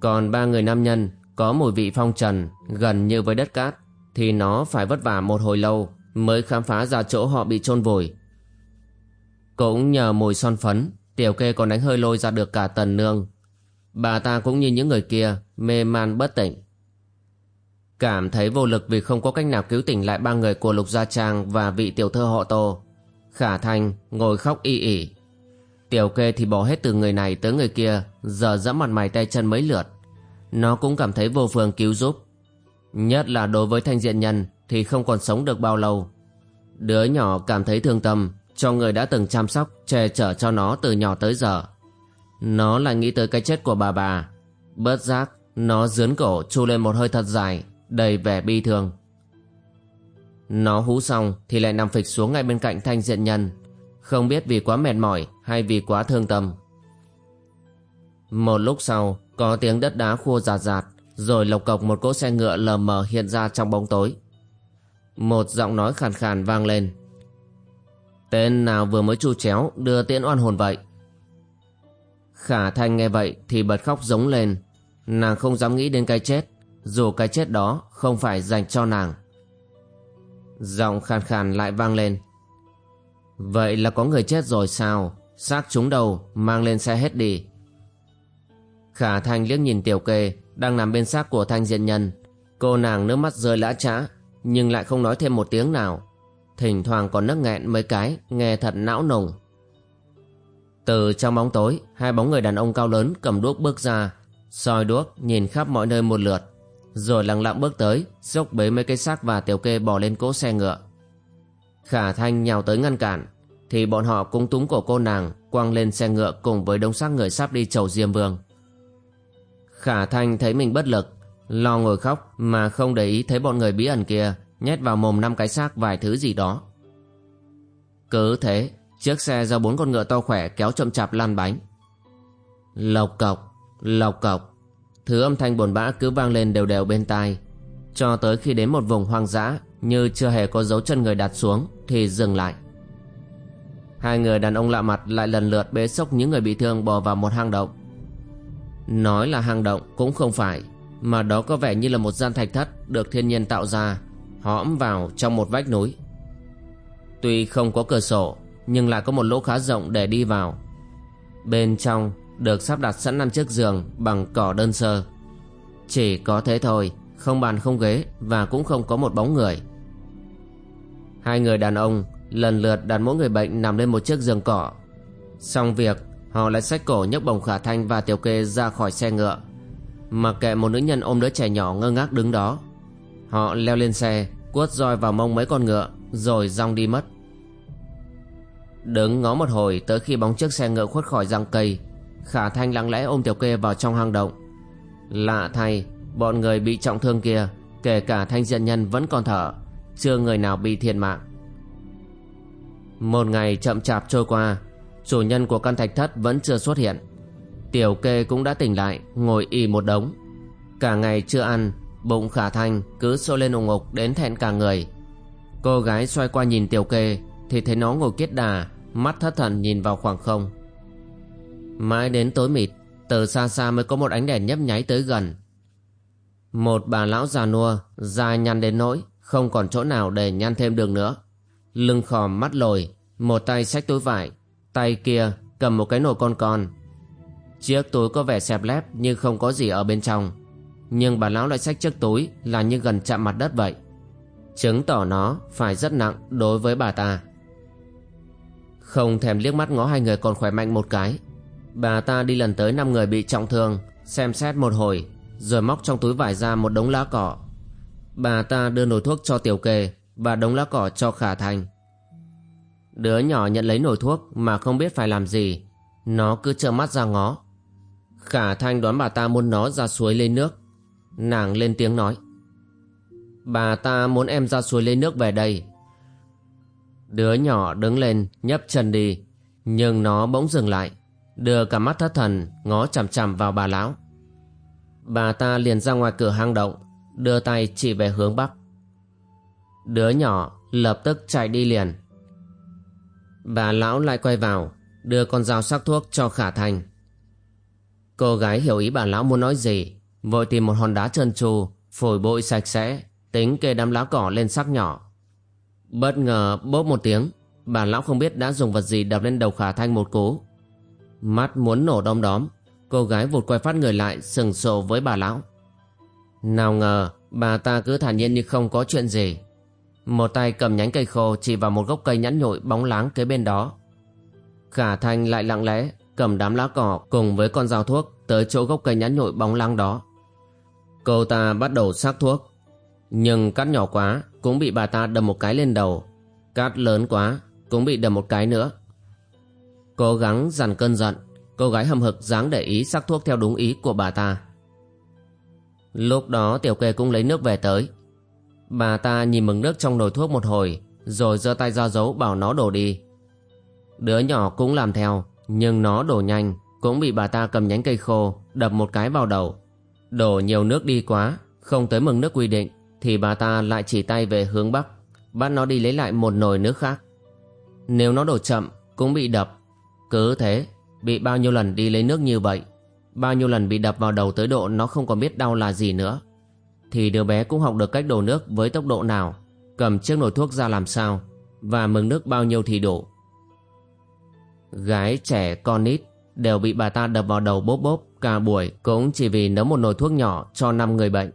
Còn ba người nam nhân có mùi vị phong trần gần như với đất cát thì nó phải vất vả một hồi lâu mới khám phá ra chỗ họ bị chôn vùi. Cũng nhờ mùi son phấn, tiểu kê còn đánh hơi lôi ra được cả tần nương. Bà ta cũng như những người kia, mê man bất tỉnh. Cảm thấy vô lực vì không có cách nào cứu tỉnh lại ba người của Lục Gia Trang và vị tiểu thơ họ Tô. Khả Thanh ngồi khóc y ỉ. Tiểu kê thì bỏ hết từ người này tới người kia, giờ dẫm mặt mày tay chân mấy lượt. Nó cũng cảm thấy vô phương cứu giúp. Nhất là đối với thanh diện nhân thì không còn sống được bao lâu. Đứa nhỏ cảm thấy thương tâm cho người đã từng chăm sóc, che chở cho nó từ nhỏ tới giờ. Nó lại nghĩ tới cái chết của bà bà. Bớt giác, nó dướn cổ chu lên một hơi thật dài, đầy vẻ bi thương. Nó hú xong thì lại nằm phịch xuống ngay bên cạnh thanh diện nhân, không biết vì quá mệt mỏi hay vì quá thương tâm. Một lúc sau, có tiếng đất đá khua giạt giạt, rồi lộc cộc một cỗ xe ngựa lờ mờ hiện ra trong bóng tối. Một giọng nói khàn khàn vang lên. Tên nào vừa mới chu chéo đưa tiễn oan hồn vậy? Khả Thanh nghe vậy thì bật khóc giống lên. Nàng không dám nghĩ đến cái chết, dù cái chết đó không phải dành cho nàng. Giọng khàn khàn lại vang lên. Vậy là có người chết rồi sao? Xác chúng đầu mang lên xe hết đi. Khả Thanh liếc nhìn tiểu kê đang nằm bên xác của Thanh diện nhân. Cô nàng nước mắt rơi lã trã nhưng lại không nói thêm một tiếng nào. Thỉnh thoảng còn nấc nghẹn mấy cái, nghe thật não nùng. Từ trong bóng tối, hai bóng người đàn ông cao lớn cầm đuốc bước ra, soi đuốc nhìn khắp mọi nơi một lượt, rồi lặng lặng bước tới, xốc bế mấy cái xác và tiểu kê bỏ lên cỗ xe ngựa. Khả Thanh nhào tới ngăn cản, thì bọn họ cũng túng cổ cô nàng quăng lên xe ngựa cùng với đông xác người sắp đi chầu Diêm Vương. Khả Thanh thấy mình bất lực, lo ngồi khóc mà không để ý thấy bọn người bí ẩn kia nhét vào mồm năm cái xác vài thứ gì đó. Cứ thế, chiếc xe do bốn con ngựa to khỏe kéo chậm chạp lăn bánh. Lộc cọc, lộc cọc, thứ âm thanh buồn bã cứ vang lên đều đều bên tai, cho tới khi đến một vùng hoang dã như chưa hề có dấu chân người đặt xuống thì dừng lại. Hai người đàn ông lạ mặt lại lần lượt bế sốc những người bị thương bò vào một hang động. Nói là hang động cũng không phải, mà đó có vẻ như là một gian thạch thất được thiên nhiên tạo ra, hõm vào trong một vách núi. Tuy không có cửa sổ, nhưng lại có một lỗ khá rộng để đi vào. Bên trong được sắp đặt sẵn năm chiếc giường bằng cỏ đơn sơ. Chỉ có thế thôi, không bàn không ghế và cũng không có một bóng người. Hai người đàn ông lần lượt đặt mỗi người bệnh nằm lên một chiếc giường cỏ. Xong việc, họ lại xách cổ nhấc bồng khả thanh và tiểu kê ra khỏi xe ngựa. Mặc kệ một nữ nhân ôm đứa trẻ nhỏ ngơ ngác đứng đó. Họ leo lên xe, Quất roi vào mông mấy con ngựa, rồi rong đi mất. Đứng ngó một hồi tới khi bóng chiếc xe ngựa khuất khỏi răng cây, Khả Thanh lặng lẽ ôm tiểu kê vào trong hang động. Lạ thay, bọn người bị trọng thương kia, kể cả thanh diện nhân vẫn còn thở, chưa người nào bị thiệt mạng. Một ngày chậm chạp trôi qua Chủ nhân của căn thạch thất vẫn chưa xuất hiện Tiểu kê cũng đã tỉnh lại Ngồi y một đống Cả ngày chưa ăn Bụng khả thanh cứ sôi lên ủng ục đến thẹn cả người. Cô gái xoay qua nhìn tiểu kê Thì thấy nó ngồi kiết đà Mắt thất thần nhìn vào khoảng không. Mãi đến tối mịt Từ xa xa mới có một ánh đèn nhấp nháy tới gần. Một bà lão già nua da nhăn đến nỗi Không còn chỗ nào để nhăn thêm đường nữa. Lưng khòm mắt lồi, một tay xách túi vải, tay kia cầm một cái nồi con con. Chiếc túi có vẻ xẹp lép nhưng không có gì ở bên trong, nhưng bà lão lại xách chiếc túi là như gần chạm mặt đất vậy. Chứng tỏ nó phải rất nặng đối với bà ta. Không thèm liếc mắt ngó hai người còn khỏe mạnh một cái. Bà ta đi lần tới năm người bị trọng thương, xem xét một hồi, rồi móc trong túi vải ra một đống lá cỏ. Bà ta đưa nồi thuốc cho tiểu kê, và đống lá cỏ cho Khả Thành. Đứa nhỏ nhận lấy nồi thuốc mà không biết phải làm gì, nó cứ trợn mắt ra ngó. Khả Thanh đoán bà ta muốn nó ra suối lấy nước. Nàng lên tiếng nói. Bà ta muốn em ra suối lấy nước về đây. Đứa nhỏ đứng lên nhấp chân đi, nhưng nó bỗng dừng lại, đưa cả mắt thất thần ngó chằm chằm vào bà lão. Bà ta liền ra ngoài cửa hang động, đưa tay chỉ về hướng bắc. Đứa nhỏ lập tức chạy đi liền. Bà lão lại quay vào, đưa con dao sắc thuốc cho Khả Thành. Cô gái hiểu ý bà lão muốn nói gì, vội tìm một hòn đá trơn tru, phổi bụi sạch sẽ, tính kê đám lá cỏ lên sắc nhỏ. Bất ngờ bốp một tiếng, bà lão không biết đã dùng vật gì đập lên đầu Khả Thanh một cú. Mắt muốn nổ đom đóm, cô gái vụt quay phát người lại sừng sộ với bà lão. Nào ngờ, bà ta cứ thản nhiên như không có chuyện gì. Một tay cầm nhánh cây khô chỉ vào một gốc cây nhẵn nhụi bóng láng kế bên đó. Khả Thanh lại lặng lẽ cầm đám lá cỏ cùng với con dao thuốc tới chỗ gốc cây nhẵn nhụi bóng láng đó. Cô ta bắt đầu sắc thuốc. Nhưng cắt nhỏ quá cũng bị bà ta đâm một cái lên đầu. Cắt lớn quá cũng bị đâm một cái nữa. Cố gắng dằn cơn giận, cô gái hầm hực dáng để ý sắc thuốc theo đúng ý của bà ta. Lúc đó tiểu kê cũng lấy nước về tới Bà ta nhìn mừng nước trong nồi thuốc một hồi Rồi giơ tay ra dấu bảo nó đổ đi Đứa nhỏ cũng làm theo Nhưng nó đổ nhanh Cũng bị bà ta cầm nhánh cây khô Đập một cái vào đầu Đổ nhiều nước đi quá Không tới mừng nước quy định Thì bà ta lại chỉ tay về hướng bắc Bắt nó đi lấy lại một nồi nước khác. Nếu nó đổ chậm Cũng bị đập. Cứ thế Bị bao nhiêu lần đi lấy nước như vậy Bao nhiêu lần bị đập vào đầu tới độ Nó không còn biết đau là gì nữa. Thì đứa bé cũng học được cách đổ nước với tốc độ nào, cầm chiếc nồi thuốc ra làm sao, và mừng nước bao nhiêu thì đổ. Gái trẻ con nít đều bị bà ta đập vào đầu bốp bốp cả buổi, cũng chỉ vì nấu một nồi thuốc nhỏ cho năm người bệnh.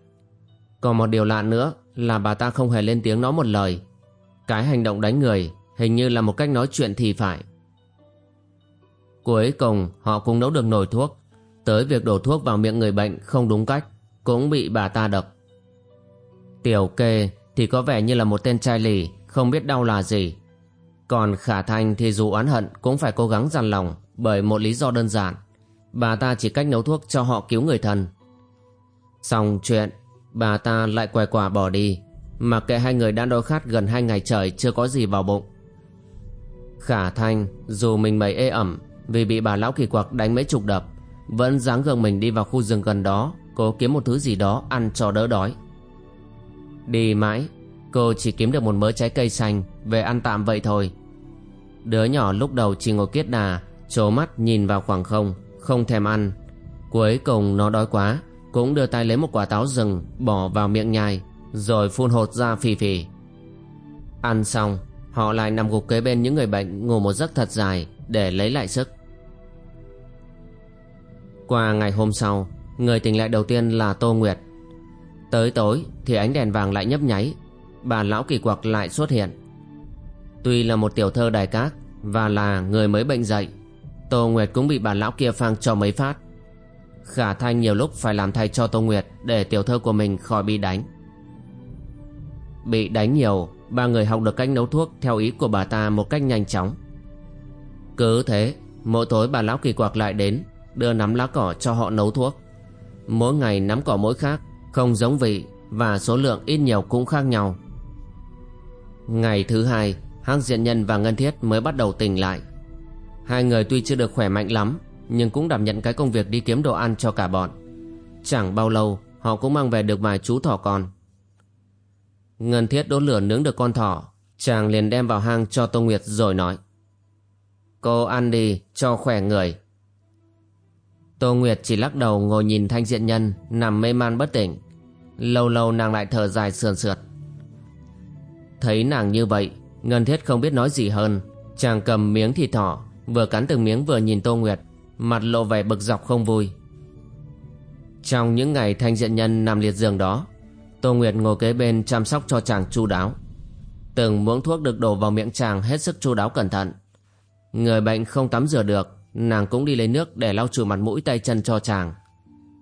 Còn một điều lạ nữa là bà ta không hề lên tiếng nói một lời. Cái hành động đánh người hình như là một cách nói chuyện thì phải. Cuối cùng, họ cũng nấu được nồi thuốc Tới việc đổ thuốc vào miệng người bệnh không đúng cách, Cũng bị bà ta đập Tiểu kê thì có vẻ như là một tên trai lì, Không biết đau là gì Còn khả thanh thì dù oán hận Cũng phải cố gắng dằn lòng bởi một lý do đơn giản. Bà ta chỉ cách nấu thuốc cho họ cứu người thân. Xong chuyện, Bà ta lại què quả bỏ đi, mà kệ hai người đã đói khát gần hai ngày trời Chưa có gì vào bụng. Khả thanh, dù mình mẩy ê ẩm Vì bị bà lão kỳ quặc đánh mấy chục đập, Vẫn dáng gượng mình đi vào khu rừng gần đó, Cố kiếm một thứ gì đó ăn cho đỡ đói. Đi mãi, Cô chỉ kiếm được một mớ trái cây xanh Về ăn tạm vậy thôi. Đứa nhỏ lúc đầu chỉ ngồi kiết đà Trố mắt nhìn vào khoảng không Không thèm ăn. Cuối cùng nó đói quá, Cũng đưa tay lấy một quả táo rừng Bỏ vào miệng nhai, Rồi phun hột ra phì phì. Ăn xong, Họ lại nằm gục kế bên những người bệnh Ngủ một giấc thật dài Để lấy lại sức. Qua ngày hôm sau, Người tỉnh lại đầu tiên là Tô Nguyệt. Tới tối thì ánh đèn vàng lại nhấp nháy, Bà lão kỳ quặc lại xuất hiện. Tuy là một tiểu thơ đài cát Và là người mới bệnh dậy Tô Nguyệt cũng bị bà lão kia phang cho mấy phát. Khả Thanh nhiều lúc phải làm thay cho Tô Nguyệt Để tiểu thơ của mình khỏi bị đánh. Bị đánh nhiều, Ba người học được cách nấu thuốc Theo ý của bà ta một cách nhanh chóng. Cứ thế, Mỗi tối bà lão kỳ quặc lại đến, Đưa nắm lá cỏ cho họ nấu thuốc. Mỗi ngày nắm cỏ mỗi khác, Không giống vị Và số lượng ít nhiều cũng khác nhau. Ngày thứ hai, Hắc diện nhân và Ngân Thiết mới bắt đầu tỉnh lại. Hai người tuy chưa được khỏe mạnh lắm, Nhưng cũng đảm nhận cái công việc đi kiếm đồ ăn cho cả bọn. Chẳng bao lâu, Họ cũng mang về được vài chú thỏ con. Ngân Thiết đốt lửa nướng được con thỏ, Chàng liền đem vào hang cho Tô Nguyệt rồi nói, Cô ăn đi, cho khỏe người. Tô Nguyệt chỉ lắc đầu ngồi nhìn thanh diện nhân Nằm mê man bất tỉnh. Lâu lâu nàng lại thở dài sườn sượt. Thấy nàng như vậy, Ngân Thiết không biết nói gì hơn. Chàng cầm miếng thịt thỏ Vừa cắn từng miếng vừa nhìn Tô Nguyệt, Mặt lộ vẻ bực dọc không vui. Trong những ngày thanh diện nhân nằm liệt giường đó, Tô Nguyệt ngồi kế bên chăm sóc cho chàng chu đáo. Từng muỗng thuốc được đổ vào miệng chàng hết sức chu đáo cẩn thận. Người bệnh không tắm rửa được, Nàng cũng đi lấy nước để lau chùi mặt mũi tay chân cho chàng.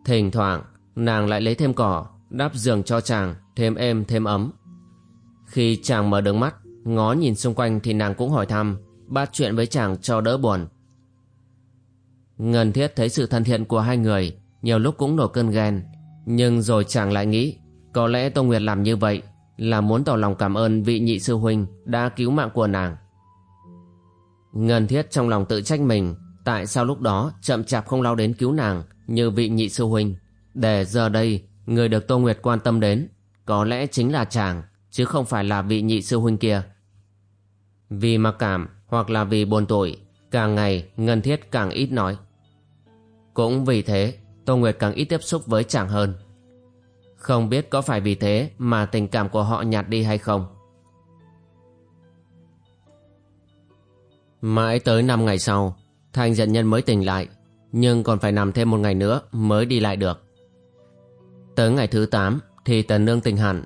Thỉnh thoảng, nàng lại lấy thêm cỏ, Đắp giường cho chàng, Thêm êm, thêm ấm. Khi chàng mở đường mắt, Ngó nhìn xung quanh thì nàng cũng hỏi thăm Bát chuyện với chàng cho đỡ buồn. Ngân thiết thấy sự thân thiện của hai người, Nhiều lúc cũng nổi cơn ghen. Nhưng rồi chàng lại nghĩ, Có lẽ Tô Nguyệt làm như vậy Là muốn tỏ lòng cảm ơn vị nhị sư huynh Đã cứu mạng của nàng. Ngân thiết trong lòng tự trách mình, Tại sao lúc đó chậm chạp không lao đến cứu nàng Như vị nhị sư huynh? Để giờ đây, Người được Tô Nguyệt quan tâm đến, Có lẽ chính là chàng, Chứ không phải là vị nhị sư huynh kia. Vì mặc cảm hoặc là vì buồn tuổi Càng ngày Ngân Thiết càng ít nói. Cũng vì thế, Tô Nguyệt càng ít tiếp xúc với chàng hơn. Không biết có phải vì thế Mà tình cảm của họ nhạt đi hay không. Mãi tới 5 ngày sau, Thanh giận nhân mới tỉnh lại, Nhưng còn phải nằm thêm một ngày nữa Mới đi lại được. Tới ngày thứ 8 Thì tần nương tỉnh hẳn.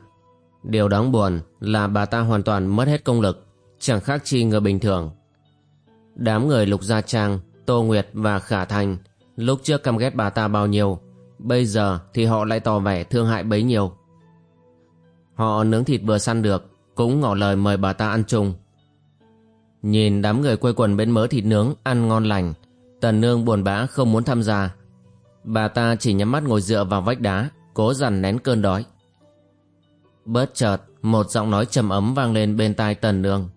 Điều đáng buồn là bà ta hoàn toàn mất hết công lực. Chẳng khác chi người bình thường. Đám người Lục Gia Trang, Tô Nguyệt và Khả Thành Lúc trước căm ghét bà ta bao nhiêu, Bây giờ thì họ lại tỏ vẻ thương hại bấy nhiêu. Họ nướng thịt vừa săn được, Cũng ngỏ lời mời bà ta ăn chung. Nhìn đám người quây quần bên mớ thịt nướng ăn ngon lành, Tần nương buồn bã không muốn tham gia. Bà ta chỉ nhắm mắt ngồi dựa vào vách đá, Cố dằn nén cơn đói. Bớt chợt, Một giọng nói trầm ấm vang lên bên tai tần nương.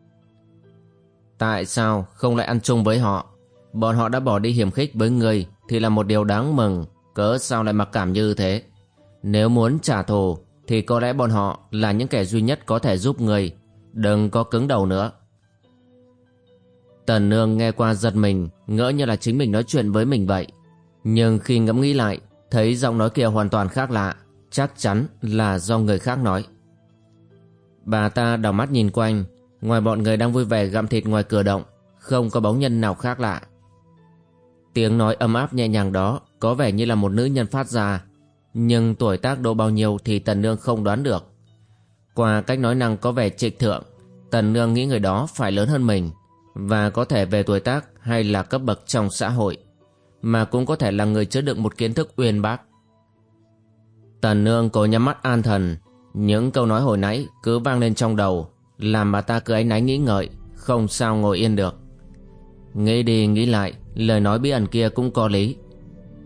Tại sao không lại ăn chung với họ? Bọn họ đã bỏ đi hiểm khích với người Thì là một điều đáng mừng. Cớ sao lại mặc cảm như thế? Nếu muốn trả thù Thì có lẽ bọn họ là những kẻ duy nhất có thể giúp người. Đừng có cứng đầu nữa. Tần nương nghe qua giật mình, Ngỡ như là chính mình nói chuyện với mình vậy. Nhưng khi ngẫm nghĩ lại, Thấy giọng nói kia hoàn toàn khác lạ, Chắc chắn là do người khác nói. Bà ta đảo mắt nhìn quanh Ngoài bọn người đang vui vẻ gặm thịt ngoài cửa động Không có bóng nhân nào khác lạ Tiếng nói ấm áp nhẹ nhàng đó Có vẻ như là một nữ nhân phát ra Nhưng tuổi tác độ bao nhiêu Thì Tần Nương không đoán được Qua cách nói năng có vẻ trịch thượng Tần Nương nghĩ người đó phải lớn hơn mình và có thể về tuổi tác hay là cấp bậc trong xã hội, mà cũng có thể là người chứa đựng một kiến thức uyên bác. Tần nương cố nhắm mắt an thần, những câu nói hồi nãy cứ vang lên trong đầu, làm bà ta cứ áy náy nghĩ ngợi, không sao ngồi yên được. Nghĩ đi nghĩ lại, lời nói bí ẩn kia cũng có lý.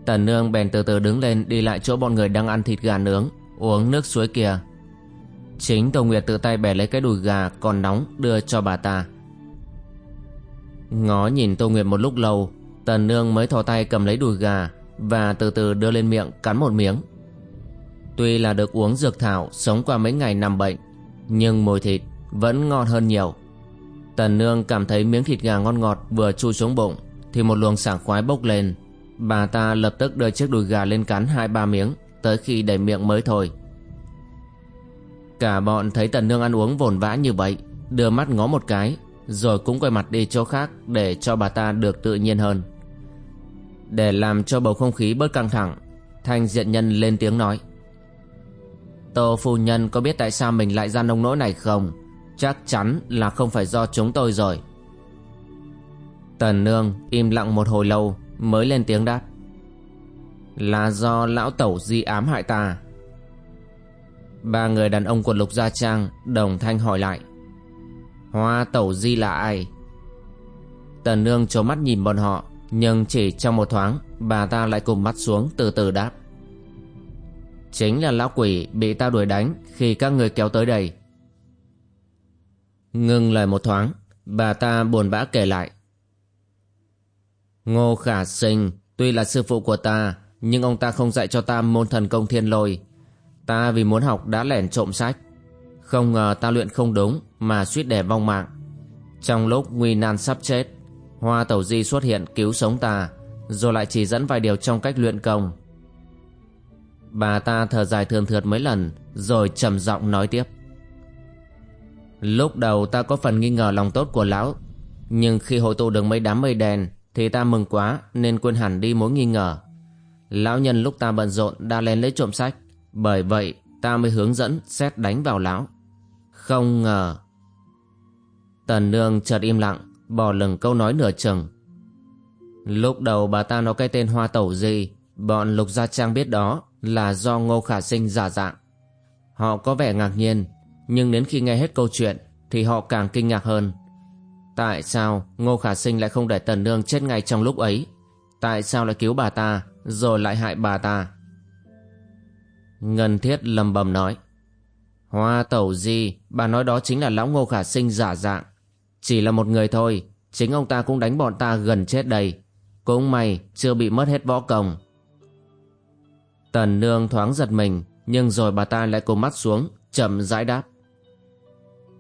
Tần nương bèn từ từ đứng lên đi lại chỗ bọn người đang ăn thịt gà nướng, uống nước suối kia. Chính Tô Nguyệt tự tay bẻ lấy cái đùi gà còn nóng đưa cho bà ta. Ngó nhìn Tô Nguyệt một lúc lâu, Tần nương mới thò tay cầm lấy đùi gà và từ từ đưa lên miệng cắn một miếng. Tuy là được uống dược thảo sống qua mấy ngày nằm bệnh, nhưng mùi thịt vẫn ngon hơn nhiều. Tần nương cảm thấy miếng thịt gà ngon ngọt vừa chui xuống bụng thì một luồng sảng khoái bốc lên. Bà ta lập tức đưa chiếc đùi gà lên cắn hai ba miếng tới khi đầy miệng mới thôi. Cả bọn thấy tần nương ăn uống vồn vã như vậy, đưa mắt ngó một cái, rồi cũng quay mặt đi chỗ khác để cho bà ta được tự nhiên hơn. Để làm cho bầu không khí bớt căng thẳng, Thanh diện nhân lên tiếng nói. Tô phu nhân có biết tại sao mình lại ra nông nỗi này không? Chắc chắn là không phải do chúng tôi rồi. Tần nương im lặng một hồi lâu mới lên tiếng đáp. Là do lão tẩu di ám hại ta. Ba người đàn ông của Lục Gia Trang đồng thanh hỏi lại. Hoa tẩu di là ai? Tần nương trố mắt nhìn bọn họ, nhưng chỉ trong một thoáng, bà ta lại cùng mắt xuống từ từ đáp. Chính là lão quỷ bị ta đuổi đánh khi các người kéo tới đây. Ngưng lời một thoáng, bà ta buồn bã kể lại. Ngô Khả Sinh tuy là sư phụ của ta, nhưng ông ta không dạy cho ta môn thần công thiên lôi. Ta vì muốn học đã lẻn trộm sách. Không ngờ ta luyện không đúng mà suýt để vong mạng. Trong lúc nguy nan sắp chết, Hoa Tẩu Di xuất hiện cứu sống ta, rồi lại chỉ dẫn vài điều trong cách luyện công. Bà ta thở dài thường thượt mấy lần, rồi trầm giọng nói tiếp. Lúc đầu ta có phần nghi ngờ lòng tốt của lão, nhưng khi hội tụ được mấy đám mây đen thì ta mừng quá nên quên hẳn đi mối nghi ngờ. Lão nhân lúc ta bận rộn đã lên lấy trộm sách, bởi vậy ta mới hướng dẫn xét đánh vào lão. Không ngờ. Tần nương chợt im lặng, bỏ lửng câu nói nửa chừng. Lúc đầu bà ta nói cái tên hoa tẩu gì, bọn lục gia trang biết đó là do ngô khả sinh giả dạng. Họ có vẻ ngạc nhiên, nhưng đến khi nghe hết câu chuyện thì họ càng kinh ngạc hơn. Tại sao Ngô Khả Sinh lại không để Tần Nương chết ngay trong lúc ấy? Tại sao lại cứu bà ta rồi lại hại bà ta? Ngân Thiết lầm bầm nói. Hoa Tẩu Di, bà nói đó chính là lão Ngô Khả Sinh giả dạng. Chỉ là một người thôi, chính ông ta cũng đánh bọn ta gần chết đầy. Cũng may chưa bị mất hết võ công. Tần Nương thoáng giật mình, nhưng rồi bà ta lại cố mắt xuống, chậm rãi đáp.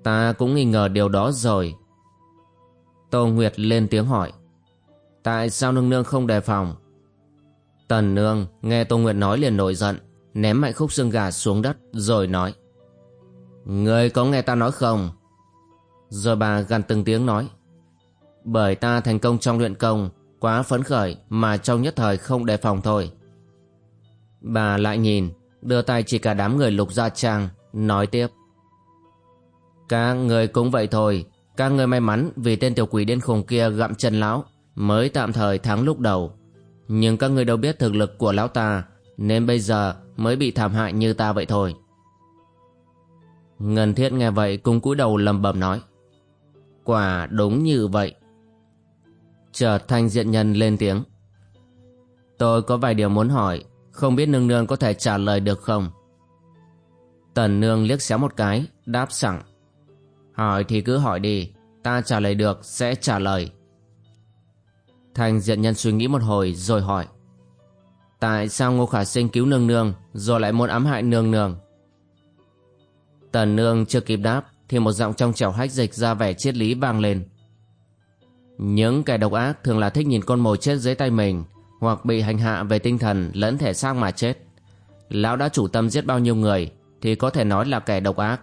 Ta cũng nghi ngờ điều đó rồi. Tô Nguyệt lên tiếng hỏi. Tại sao nương nương không đề phòng? Tần nương nghe Tô Nguyệt nói liền nổi giận, ném mạnh khúc xương gà xuống đất rồi nói. Người có nghe ta nói không? Rồi bà gằn từng tiếng nói. Bởi ta thành công trong luyện công, quá phấn khởi mà trong nhất thời không đề phòng thôi. Bà lại nhìn, đưa tay chỉ cả đám người lục gia trang, nói tiếp. Các người cũng vậy thôi, các người may mắn vì tên tiểu quỷ điên khùng kia gặm chân lão, mới tạm thời thắng lúc đầu. Nhưng các người đâu biết thực lực của lão ta, nên bây giờ mới bị thảm hại như ta vậy thôi. Ngân thiết nghe vậy cùng cúi đầu lầm bầm nói. Quả đúng như vậy. Chợt thanh diện nhân lên tiếng. Tôi có vài điều muốn hỏi, không biết nương nương có thể trả lời được không? Tần nương liếc xéo một cái, đáp sẵn. Hỏi thì cứ hỏi đi, ta trả lời được sẽ trả lời. Thành diện nhân suy nghĩ một hồi rồi hỏi. Tại sao Ngô Khả Sinh cứu nương nương rồi lại muốn ám hại nương nương? Tần nương chưa kịp đáp thì một giọng trong trẻo hách dịch ra vẻ triết lý vang lên. Những kẻ độc ác thường là thích nhìn con mồi chết dưới tay mình hoặc bị hành hạ về tinh thần lẫn thể xác mà chết. Lão đã chủ tâm giết bao nhiêu người thì có thể nói là kẻ độc ác.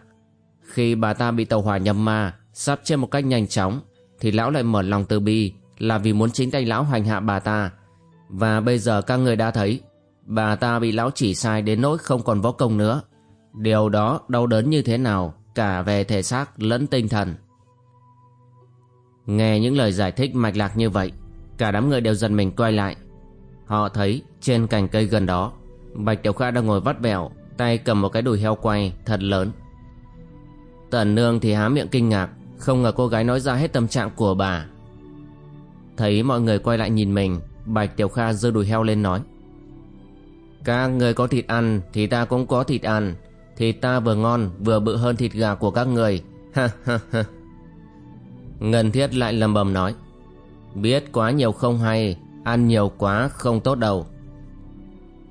Khi bà ta bị tàu hỏa nhầm ma, sắp chết một cách nhanh chóng, thì lão lại mở lòng từ bi là vì muốn chính tay lão hành hạ bà ta. Và bây giờ các người đã thấy, bà ta bị lão chỉ sai đến nỗi không còn võ công nữa. Điều đó đau đớn như thế nào, cả về thể xác lẫn tinh thần. Nghe những lời giải thích mạch lạc như vậy Cả đám người đều dần mình quay lại Họ thấy trên cành cây gần đó Bạch Tiểu Kha đang ngồi vắt vẻo Tay cầm một cái đùi heo quay thật lớn Tần nương thì há miệng kinh ngạc, Không ngờ cô gái nói ra hết tâm trạng của bà. Thấy mọi người quay lại nhìn mình, Bạch Tiểu Kha giơ đùi heo lên nói. Các người có thịt ăn Thì ta cũng có thịt ăn Thịt ta vừa ngon vừa bự hơn thịt gà của các người. Ha ha ha. Ngân Thiết lại lầm bầm nói. Biết quá nhiều không hay, Ăn nhiều quá không tốt đâu.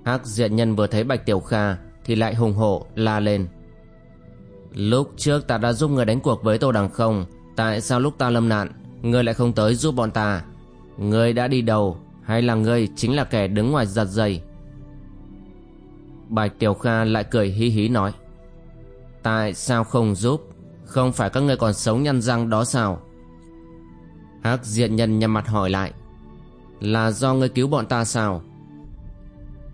Hắc diện nhân vừa thấy Bạch Tiểu Kha Thì lại hùng hổ la lên. Lúc trước ta đã giúp người đánh cuộc với Tô Đằng không, Tại sao lúc ta lâm nạn Ngươi lại không tới giúp bọn ta? Ngươi đã đi đầu, Hay là ngươi chính là kẻ đứng ngoài giật dây Bạch Tiểu Kha lại cười hí hí nói, Tại sao không giúp? Không phải các ngươi còn sống nhăn răng đó sao? Hắc diện nhân nhằm mặt hỏi lại, Là do ngươi cứu bọn ta sao?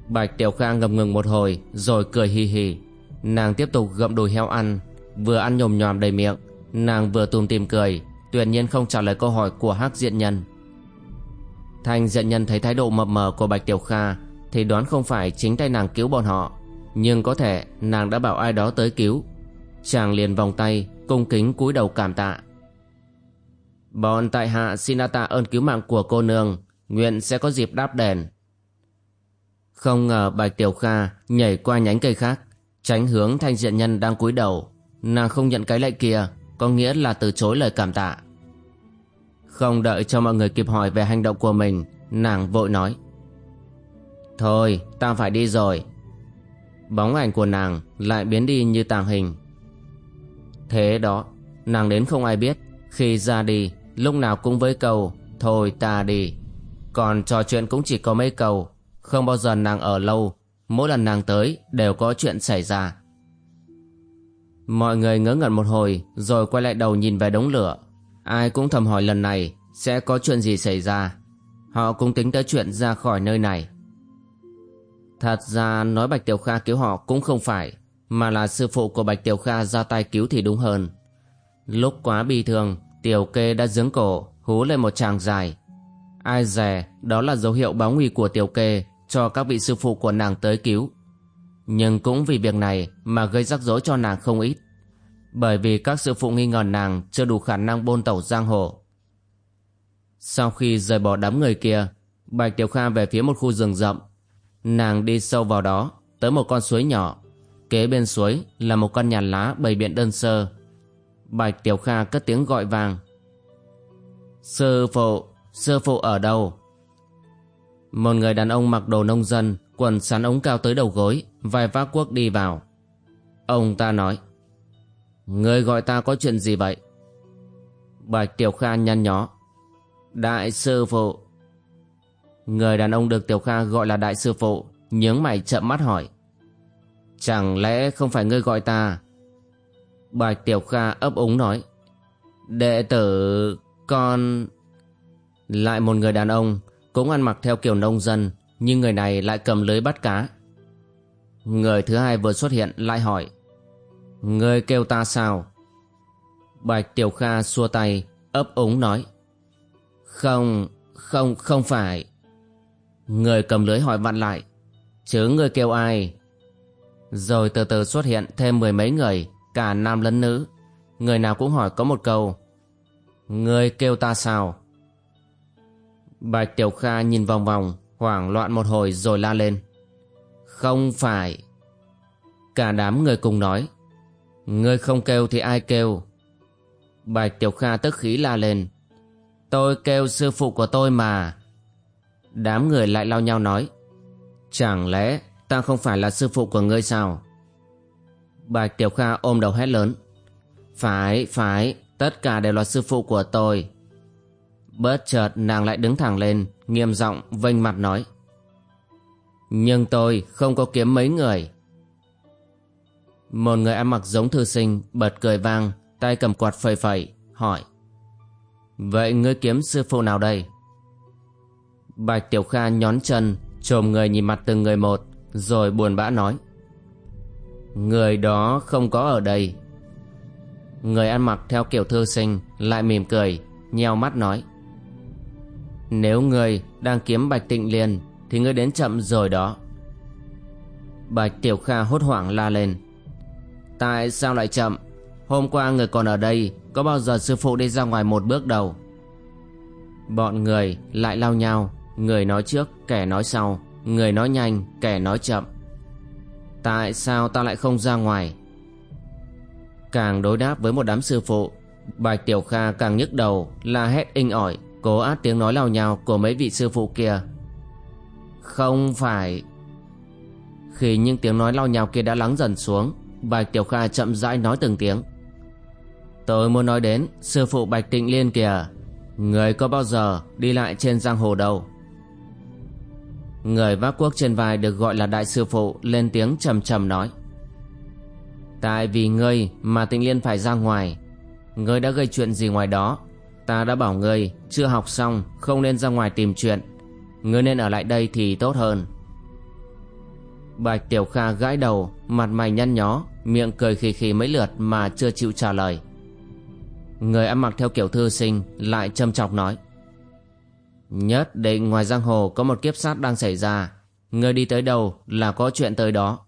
Bạch Tiểu Kha ngập ngừng một hồi, Rồi cười hì hì. Nàng tiếp tục gậm đùi heo ăn, Vừa ăn nhồm nhòm đầy miệng, Nàng vừa tùm tìm cười, Tuyệt nhiên không trả lời câu hỏi của Hắc diện nhân. Thanh diện nhân thấy thái độ mập mờ của Bạch Tiểu Kha Thì đoán không phải chính tay nàng cứu bọn họ, Nhưng có thể nàng đã bảo ai đó tới cứu. Chàng liền vòng tay, Cung kính cúi đầu cảm tạ. Bọn tại hạ xin đa tạ ơn cứu mạng của cô nương, Nguyện sẽ có dịp đáp đền. Không ngờ Bạch Tiểu Kha nhảy qua nhánh cây khác. Tránh hướng thanh diện nhân đang cúi đầu. Nàng không nhận cái lệnh kia, Có nghĩa là từ chối lời cảm tạ. Không đợi cho mọi người kịp hỏi về hành động của mình, Nàng vội nói. Thôi, ta phải đi rồi. Bóng ảnh của nàng lại biến đi như tàng hình. Thế đó, Nàng đến không ai biết, Khi ra đi, Lúc nào cũng với câu Thôi ta đi. Còn trò chuyện cũng chỉ có mấy câu Không bao giờ nàng ở lâu. Mỗi lần nàng tới đều có chuyện xảy ra. Mọi người ngớ ngẩn một hồi Rồi quay lại đầu nhìn về đống lửa. Ai cũng thầm hỏi lần này Sẽ có chuyện gì xảy ra. Họ cũng tính tới chuyện ra khỏi nơi này. Thật ra nói Bạch Tiểu Kha cứu họ cũng không phải, Mà là sư phụ của Bạch Tiểu Kha ra tay cứu thì đúng hơn. Lúc quá bi thương, Tiểu kê đã dướng cổ, Hú lên một tràng dài. Ai dè, đó là dấu hiệu báo nguy của tiểu kê. Cho các vị sư phụ của nàng tới cứu. Nhưng cũng vì việc này Mà gây rắc rối cho nàng không ít. Bởi vì các sư phụ nghi ngờ nàng Chưa đủ khả năng bôn tẩu giang hồ. Sau khi rời bỏ đám người kia Bạch Tiểu Kha về phía một khu rừng rậm. Nàng đi sâu vào đó Tới một con suối nhỏ. Kế bên suối là một căn nhà lá bầy biện đơn sơ. Bạch Tiểu Kha cất tiếng gọi vàng. Sư phụ, sư phụ ở đâu? Một người đàn ông mặc đồ nông dân, Quần sắn ống cao tới đầu gối, Vai vác cuốc đi vào. Ông ta nói, Người gọi ta có chuyện gì vậy? Bạch Tiểu Kha nhăn nhó, Đại sư phụ. Người đàn ông được Tiểu Kha gọi là đại sư phụ, Nhướng mày chậm mắt hỏi, Chẳng lẽ không phải ngươi gọi ta? Bạch Tiểu Kha ấp úng nói, Đệ tử con Lại một người đàn ông cũng ăn mặc theo kiểu nông dân Nhưng người này lại cầm lưới bắt cá. Người thứ hai vừa xuất hiện lại hỏi Người kêu ta sao? Bạch Tiểu Kha xua tay ấp úng nói Không, không, không phải. Người cầm lưới hỏi vặn lại Chứ người kêu ai? Rồi từ từ xuất hiện thêm mười mấy người Cả nam lẫn nữ. Người nào cũng hỏi có một câu Người kêu ta sao? Bạch Tiểu Kha nhìn vòng vòng Hoảng loạn một hồi rồi la lên. Không phải. Cả đám người cùng nói. "Ngươi không kêu thì ai kêu? Bạch Tiểu Kha tức khí la lên. Tôi kêu sư phụ của tôi mà. Đám người lại lao nhau nói. Chẳng lẽ ta không phải là sư phụ của ngươi sao? Bạch Tiểu Kha ôm đầu hét lớn. Phải, phải, tất cả đều là sư phụ của tôi bất chợt nàng lại đứng thẳng lên, Nghiêm giọng vênh mặt nói. Nhưng tôi không có kiếm mấy người. Một người ăn mặc giống thư sinh Bật cười vang, Tay cầm quạt phẩy phẩy, Hỏi. Vậy ngươi kiếm sư phụ nào đây? Bạch Tiểu Kha nhón chân, Trồm người nhìn mặt từng người một, Rồi buồn bã nói. Người đó không có ở đây. Người ăn mặc theo kiểu thư sinh Lại mỉm cười, nheo mắt nói. Nếu ngươi đang kiếm Bạch Tịnh Liên, Thì ngươi đến chậm rồi đó. Bạch Tiểu Kha hốt hoảng la lên. Tại sao lại chậm? Hôm qua người còn ở đây, Có bao giờ sư phụ đi ra ngoài một bước đầu Bọn người lại lao nhau. Người nói trước, kẻ nói sau. Người nói nhanh, kẻ nói chậm. Tại sao ta lại không ra ngoài? Càng đối đáp với một đám sư phụ, Bạch Tiểu Kha càng nhức đầu, La hét inh ỏi. Cố át tiếng nói lao nhào của mấy vị sư phụ kia. Không phải. Khi những tiếng nói lao nhào kia đã lắng dần xuống, Bạch Tiểu Kha chậm rãi nói từng tiếng. Tôi muốn nói đến Sư phụ Bạch Tịnh Liên kìa. Người có bao giờ đi lại trên giang hồ đâu? Người vác quốc trên vai được gọi là đại sư phụ Lên tiếng trầm trầm nói. Tại vì ngươi mà Tịnh Liên phải ra ngoài, Ngươi đã gây chuyện gì ngoài đó Ta đã bảo ngươi, Chưa học xong, không nên ra ngoài tìm chuyện. Ngươi nên ở lại đây thì tốt hơn. Bạch Tiểu Kha gãi đầu, Mặt mày nhăn nhó, Miệng cười khì khì mấy lượt mà chưa chịu trả lời. Người ăn mặc theo kiểu thư sinh, Lại châm chọc nói. Nhất định ngoài giang hồ Có một kiếp sát đang xảy ra. Người đi tới đâu là có chuyện tới đó.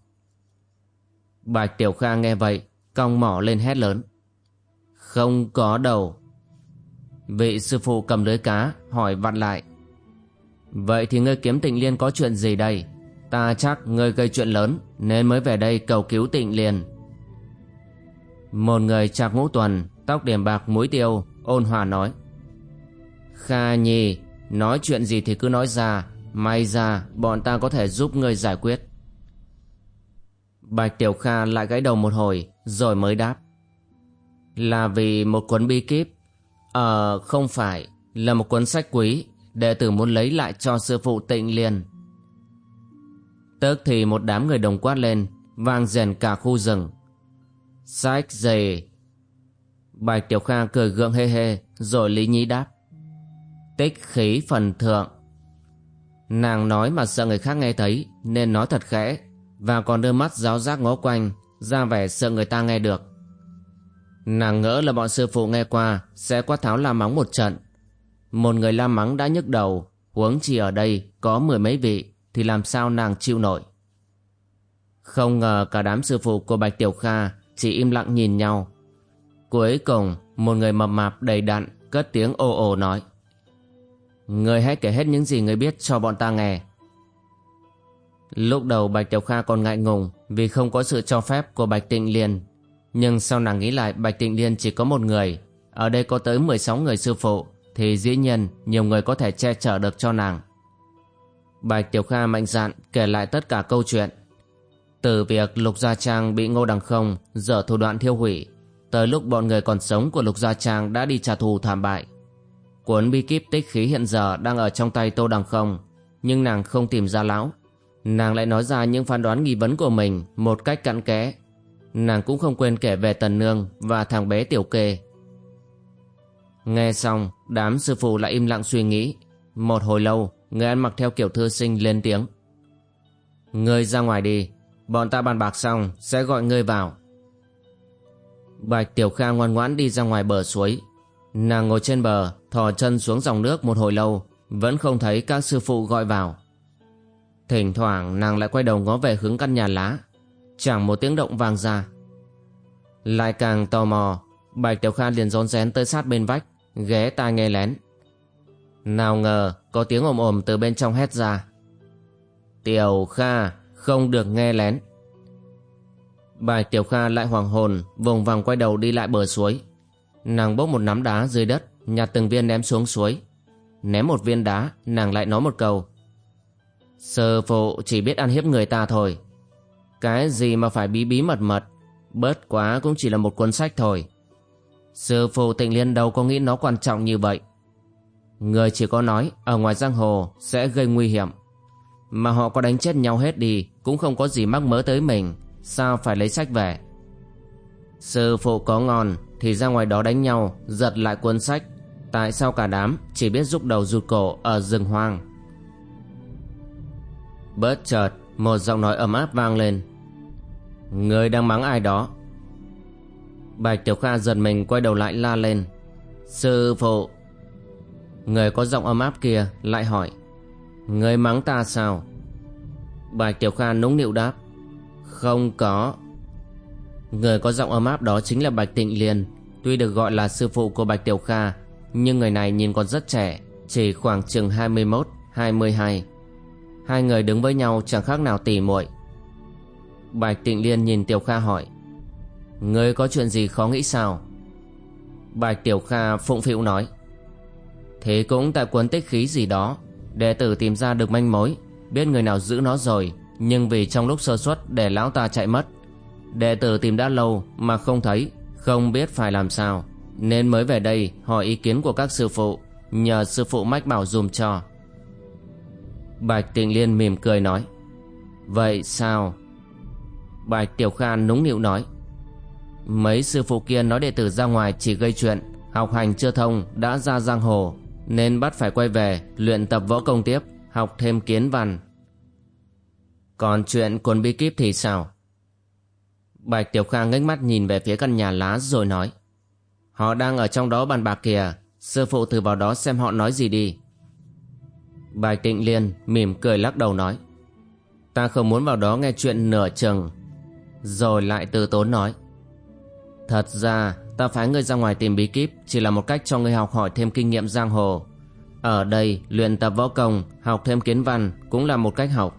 Bạch Tiểu Kha nghe vậy, Cong mỏ lên hét lớn. Không có đầu. Vị sư phụ cầm lưới cá, Hỏi vặn lại. Vậy thì ngươi kiếm tịnh liên có chuyện gì đây? Ta chắc ngươi gây chuyện lớn, Nên mới về đây cầu cứu tịnh liên. Một người chạc ngũ tuần, Tóc điểm bạc, mũi tiêu, Ôn hòa nói. Kha nhi, Nói chuyện gì thì cứ nói ra, May ra bọn ta có thể giúp ngươi giải quyết. Bạch Tiểu Kha lại gãy đầu một hồi, Rồi mới đáp. Là vì một cuốn bi kíp Ờ không phải, Là một cuốn sách quý. Đệ tử muốn lấy lại cho sư phụ tịnh liên. Tức thì một đám người đồng quát lên, Vang rèn cả khu rừng. Sách gì Bạch Tiểu Kha cười gượng hê hê, Rồi Lý Nhĩ đáp. Tích khí phần thượng. Nàng nói mà sợ người khác nghe thấy, Nên nói thật khẽ, Và còn đưa mắt giáo giác ngó quanh, ra vẻ sợ người ta nghe được. Nàng ngỡ là bọn sư phụ nghe qua, Sẽ quát tháo la mắng một trận. Một người la mắng đã nhức đầu, Huống chi ở đây có mười mấy vị, Thì làm sao nàng chịu nổi? Không ngờ cả đám sư phụ của Bạch Tiểu Kha Chỉ im lặng nhìn nhau. Cuối cùng, một người mập mạp đầy đặn Cất tiếng ồ ồ nói. Người hãy kể hết những gì người biết cho bọn ta nghe. Lúc đầu Bạch Tiểu Kha còn ngại ngùng Vì không có sự cho phép của Bạch Tịnh Liên. Nhưng sau nàng nghĩ lại, Bạch Tịnh Liên chỉ có một người. Ở đây có tới 16 người sư phụ, Thì dĩ nhiên nhiều người có thể che chở được cho nàng. Bạch Tiểu Kha mạnh dạn kể lại tất cả câu chuyện. Từ việc Lục Gia Trang bị Ngô Đằng Không dở thủ đoạn thiêu hủy, Tới lúc bọn người còn sống của Lục Gia Trang đã đi trả thù thảm bại. Cuốn bi kíp tích khí hiện giờ đang ở trong tay Tô Đằng Không, Nhưng nàng không tìm ra lão. Nàng lại nói ra những phán đoán nghi vấn của mình một cách cặn kẽ. Nàng cũng không quên kể về Tần Nương và thằng bé Tiểu Kê. Nghe xong, đám sư phụ lại im lặng suy nghĩ. Một hồi lâu, người ăn mặc theo kiểu thư sinh lên tiếng. Ngươi ra ngoài đi, bọn ta bàn bạc xong sẽ gọi ngươi vào. Bạch Tiểu Kha ngoan ngoãn đi ra ngoài bờ suối. Nàng ngồi trên bờ, thò chân xuống dòng nước một hồi lâu, vẫn không thấy các sư phụ gọi vào. Thỉnh thoảng nàng lại quay đầu ngó về hướng căn nhà lá Chẳng một tiếng động vang ra. Lại càng tò mò, Bạch Tiểu Kha liền rón rén tới sát bên vách, Ghé tai nghe lén. Nào ngờ, có tiếng ồm ồm từ bên trong hét ra. Tiểu Kha, không được nghe lén. Bạch Tiểu Kha lại hoàng hồn, Vùng vằng quay đầu đi lại bờ suối. Nàng bốc một nắm đá dưới đất, Nhặt từng viên ném xuống suối. Ném một viên đá, Nàng lại nói một câu. Sư phụ chỉ biết ăn hiếp người ta thôi. Cái gì mà phải bí bí mật mật? Bớt quá cũng chỉ là một cuốn sách thôi. Sư phụ tịnh liên đâu có nghĩ nó quan trọng như vậy? Người chỉ có nói, Ở ngoài giang hồ sẽ gây nguy hiểm. Mà họ có đánh chết nhau hết đi, Cũng không có gì mắc mớ tới mình. Sao phải lấy sách về? Sư phụ có ngon, Thì ra ngoài đó đánh nhau, Giật lại cuốn sách. Tại sao cả đám chỉ biết rút đầu rụt cổ ở rừng hoang? Bớt chợt một giọng nói ấm áp vang lên. Người đang mắng ai đó? Bạch Tiểu Kha giật mình quay đầu lại la lên. Sư phụ! Người có giọng ấm áp kia lại hỏi Người mắng ta sao? Bạch Tiểu Kha nũng nịu đáp Không có. Người có giọng ấm áp đó chính là Bạch Tịnh Liên Tuy được gọi là sư phụ của Bạch Tiểu Kha Nhưng người này nhìn còn rất trẻ Chỉ khoảng chừng 21, 22 Hai người đứng với nhau chẳng khác nào tỉ muội. Bạch Tịnh Liên nhìn Tiểu Kha hỏi, Ngươi có chuyện gì khó nghĩ sao? Bạch Tiểu Kha phụng phịu nói, Thế cũng tại cuốn tích khí gì đó, Đệ tử tìm ra được manh mối, Biết người nào giữ nó rồi, Nhưng vì trong lúc sơ suất để lão ta chạy mất, Đệ tử tìm đã lâu mà không thấy, Không biết phải làm sao, Nên mới về đây hỏi ý kiến của các sư phụ, Nhờ sư phụ mách bảo dùm cho. Bạch Tịnh Liên mỉm cười nói, Vậy sao? Bạch Tiểu Khan núng nịu nói, Mấy sư phụ kia nói đệ tử ra ngoài chỉ gây chuyện, Học hành chưa thông, đã ra giang hồ, Nên bắt phải quay về, luyện tập võ công tiếp, Học thêm kiến văn. Còn chuyện cuốn bí kíp thì sao? Bạch Tiểu Kha ngách mắt nhìn về phía căn nhà lá rồi nói, Họ đang ở trong đó bàn bạc kìa, Sư phụ thử vào đó xem họ nói gì đi. Bạch Tịnh Liên mỉm cười lắc đầu nói, Ta không muốn vào đó nghe chuyện nửa chừng. Rồi lại từ tốn nói, Thật ra, ta phái ngươi ra ngoài tìm bí kíp Chỉ là một cách cho ngươi học hỏi thêm kinh nghiệm giang hồ. Ở đây, luyện tập võ công, Học thêm kiến văn cũng là một cách học.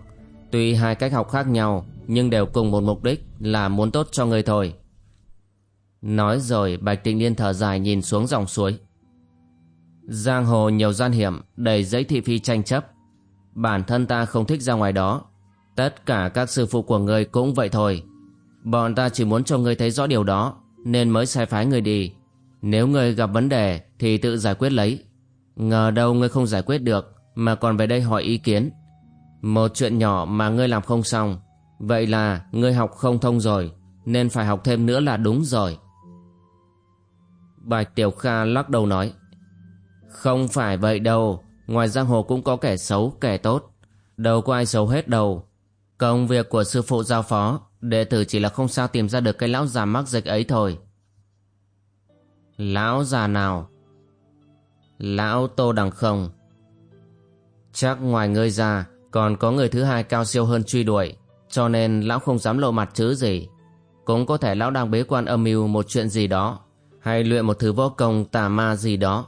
Tuy hai cách học khác nhau, Nhưng đều cùng một mục đích Là muốn tốt cho ngươi thôi. Nói rồi, Bạch Tịnh Liên thở dài nhìn xuống dòng suối. Giang hồ nhiều gian hiểm, Đầy giấy thị phi tranh chấp Bản thân ta không thích ra ngoài đó Tất cả các sư phụ của ngươi cũng vậy thôi Bọn ta chỉ muốn cho ngươi thấy rõ điều đó, nên mới sai phái người đi. Nếu ngươi gặp vấn đề, thì tự giải quyết lấy. Ngờ đâu ngươi không giải quyết được, mà còn về đây hỏi ý kiến. Một chuyện nhỏ mà ngươi làm không xong. Vậy là ngươi học không thông rồi, nên phải học thêm nữa là đúng rồi. Bạch Tiểu Kha lắc đầu nói không phải vậy đâu, Ngoài giang hồ cũng có kẻ xấu, kẻ tốt. Đâu có ai xấu hết đâu. Công việc của sư phụ giao phó, Đệ tử chỉ là không sao tìm ra được cái lão già mắc dịch ấy thôi. Lão già nào? Lão Tô Đằng không. Chắc ngoài ngươi ra, Còn có người thứ hai cao siêu hơn truy đuổi, Cho nên lão không dám lộ mặt chứ gì. Cũng có thể lão đang bế quan âm mưu một chuyện gì đó, Hay luyện một thứ võ công tà ma gì đó.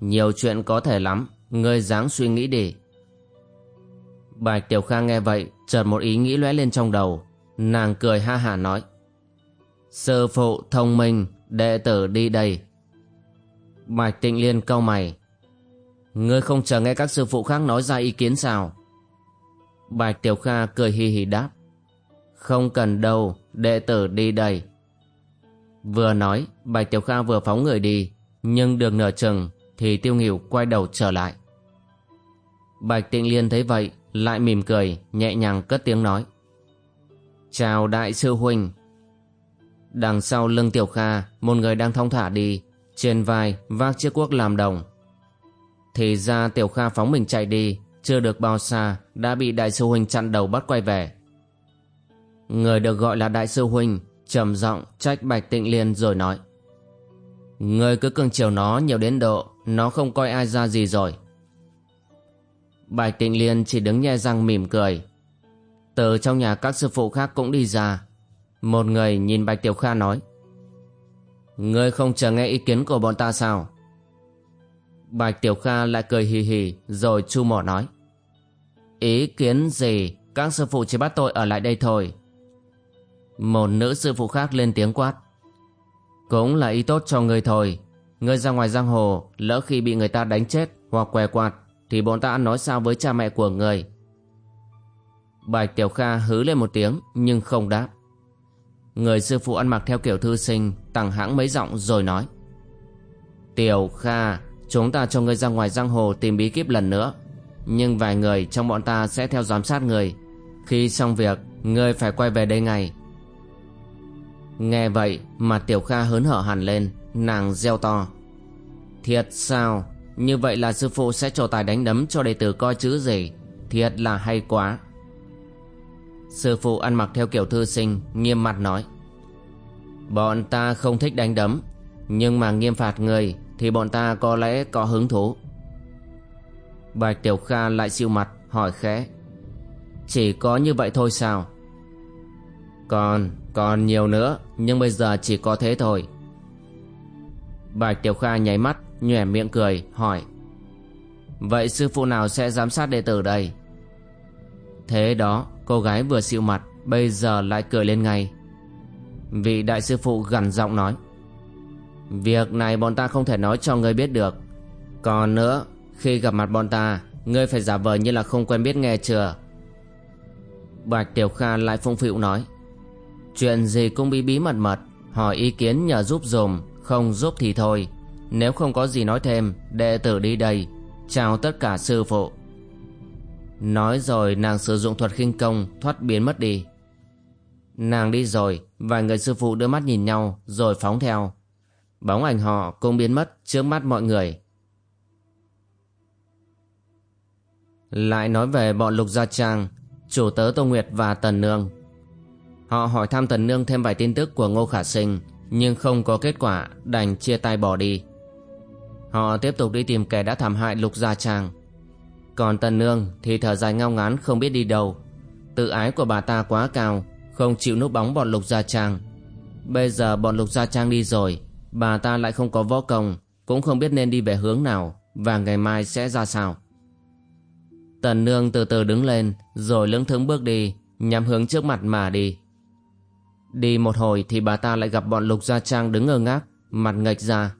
Nhiều chuyện có thể lắm, Ngươi dáng suy nghĩ đi. Bạch Tiểu Khang nghe vậy, Chợt một ý nghĩ lóe lên trong đầu. Nàng cười ha hả nói, Sư phụ thông minh, Đệ tử đi đây. Bạch Tịnh Liên câu mày, Ngươi không chờ nghe các sư phụ khác nói ra ý kiến sao? Bạch Tiểu Kha cười hì hì đáp, Không cần đâu, Đệ tử đi đây. Vừa nói, Bạch Tiểu Kha vừa phóng người đi, Nhưng được nửa chừng thì Tiêu Nghỉu quay đầu trở lại. Bạch Tịnh Liên thấy vậy, Lại mỉm cười, Nhẹ nhàng cất tiếng nói. Chào đại sư huynh Đằng sau lưng Tiểu Kha, Một người đang thong thả đi, Trên vai vác chiếc cuốc làm đồng. Thì ra Tiểu Kha phóng mình chạy đi, Chưa được bao xa, Đã bị đại sư huynh chặn đầu bắt quay về. Người được gọi là đại sư huynh trầm giọng trách Bạch Tịnh Liên rồi nói. Người cứ cưng chiều nó nhiều đến độ, Nó không coi ai ra gì rồi. Bạch Tịnh Liên chỉ đứng nhe răng mỉm cười. Từ trong nhà các sư phụ khác cũng đi ra. Một người nhìn Bạch Tiểu Kha nói, Ngươi không chờ nghe ý kiến của bọn ta sao? Bạch Tiểu Kha lại cười hì hì, Rồi chu mỏ nói, Ý kiến gì? Các sư phụ chỉ bắt tôi ở lại đây thôi. Một nữ sư phụ khác lên tiếng quát cũng là ý tốt cho ngươi thôi Ngươi ra ngoài giang hồ Lỡ khi bị người ta đánh chết Hoặc què quạt Thì bọn ta ăn nói sao với cha mẹ của người Bạch Tiểu Kha hứ lên một tiếng nhưng không đáp. Người sư phụ ăn mặc theo kiểu thư sinh Tặng hãng mấy giọng rồi nói. Tiểu Kha, chúng ta cho ngươi ra ngoài giang hồ tìm bí kíp lần nữa. Nhưng vài người trong bọn ta sẽ theo giám sát người. Khi xong việc, ngươi phải quay về đây ngay. Nghe vậy, mà Tiểu Kha hớn hở hẳn lên, nàng reo to. Thiệt sao? Như vậy là sư phụ sẽ trổ tài đánh đấm cho đệ tử coi chữ gì? Thiệt là hay quá. Sư phụ ăn mặc theo kiểu thư sinh Nghiêm mặt nói Bọn ta không thích đánh đấm Nhưng mà nghiêm phạt người Thì bọn ta có lẽ có hứng thú Bạch Tiểu Kha lại siêu mặt hỏi khẽ Chỉ có như vậy thôi sao Còn, còn nhiều nữa, Nhưng bây giờ chỉ có thế thôi. Bạch Tiểu Kha nháy mắt Nhỏe miệng cười, hỏi, Vậy sư phụ nào sẽ giám sát đệ tử đây? Thế đó, cô gái vừa xịu mặt, Bây giờ lại cười lên ngay. Vị đại sư phụ gằn giọng nói, Việc này bọn ta không thể nói cho ngươi biết được. Còn nữa, Khi gặp mặt bọn ta, Ngươi phải giả vờ như là không quen biết nghe chưa? Bạch Tiểu Kha lại phong phịu nói Chuyện gì cũng bí bí mật mật, Hỏi ý kiến nhờ giúp dùm, Không giúp thì thôi. Nếu không có gì nói thêm, Đệ tử đi đây. Chào tất cả sư phụ. Nói rồi, nàng sử dụng thuật khinh công, Thoát biến mất đi. Nàng đi rồi, Vài người sư phụ đưa mắt nhìn nhau, Rồi phóng theo. Bóng ảnh họ cũng biến mất trước mắt mọi người. Lại nói về bọn Lục Gia Trang, Chủ tớ Tô Nguyệt và Tần Nương. Họ hỏi thăm Tần Nương thêm vài tin tức của Ngô Khả Sinh, Nhưng không có kết quả, Đành chia tay bỏ đi. Họ tiếp tục đi tìm kẻ đã thảm hại Lục Gia Trang. Còn Tần Nương thì thở dài ngao ngán, không biết đi đâu. Tự ái của bà ta quá cao, Không chịu núp bóng bọn Lục Gia Trang. Bây giờ bọn Lục Gia Trang đi rồi, Bà ta lại không có võ công, Cũng không biết nên đi về hướng nào, Và ngày mai sẽ ra sao. Tần Nương từ từ đứng lên, Rồi lững thững bước đi, Nhắm hướng trước mặt mà đi. Đi một hồi thì bà ta lại gặp bọn Lục Gia Trang đứng ngơ ngác, Mặt ngệch ra.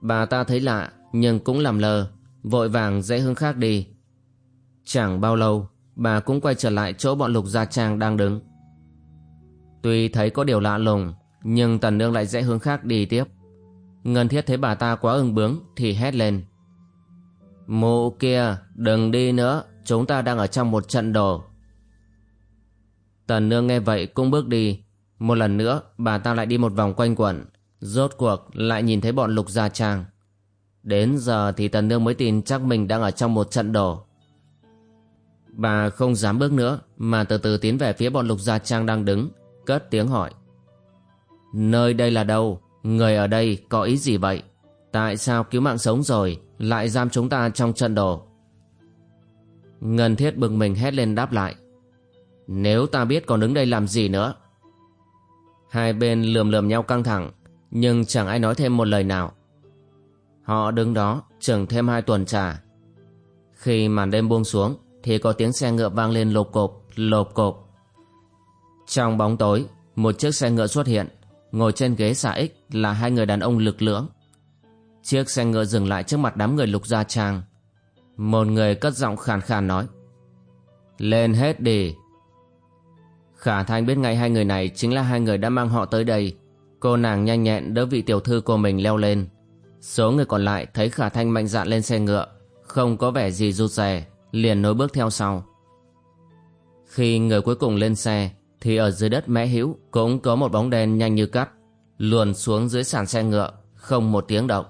Bà ta thấy lạ, nhưng cũng làm lờ, Vội vàng dễ hướng khác đi. Chẳng bao lâu, Bà cũng quay trở lại chỗ bọn Lục Gia Trang đang đứng. Tuy thấy có điều lạ lùng, Nhưng Tần Nương lại dễ hướng khác đi tiếp. Ngân Thiết thấy bà ta quá ưng bướng Thì hét lên. Mụ kia, đừng đi nữa, Chúng ta đang ở trong một trận đồ. Tần Nương nghe vậy cũng bước đi một lần nữa, bà ta lại đi một vòng quanh quẩn Rốt cuộc lại nhìn thấy bọn lục gia trang. Đến giờ thì Tần Nương mới tin chắc mình đang ở trong một trận đồ. Bà không dám bước nữa, Mà từ từ tiến về phía bọn lục gia trang đang đứng, Cất tiếng hỏi. Nơi đây là đâu? Người ở đây có ý gì vậy? Tại sao cứu mạng sống rồi, Lại giam chúng ta trong trận đồ? Ngân thiết bực mình hét lên đáp lại. Nếu ta biết còn đứng đây làm gì nữa Hai bên lườm lườm nhau căng thẳng, Nhưng chẳng ai nói thêm một lời nào. Họ đứng đó, chừng thêm hai tuần trà. Khi màn đêm buông xuống, Thì có tiếng xe ngựa vang lên lộp cộp Lộp cộp. Trong bóng tối, Một chiếc xe ngựa xuất hiện, Ngồi trên ghế xà ích là hai người đàn ông lực lưỡng. Chiếc xe ngựa dừng lại trước mặt đám người lục gia trang. Một người cất giọng khàn khàn nói, Lên hết đi. Khả Thanh biết ngay hai người này chính là hai người đã mang họ tới đây. Cô nàng nhanh nhẹn đỡ vị tiểu thư của mình leo lên. Số người còn lại thấy Khả Thanh mạnh dạn lên xe ngựa, Không có vẻ gì rụt rè, Liền nối bước theo sau. Khi người cuối cùng lên xe, Thì ở dưới đất mẽ hữu Cũng có một bóng đen nhanh như cắt, Luồn xuống dưới sàn xe ngựa, Không một tiếng động.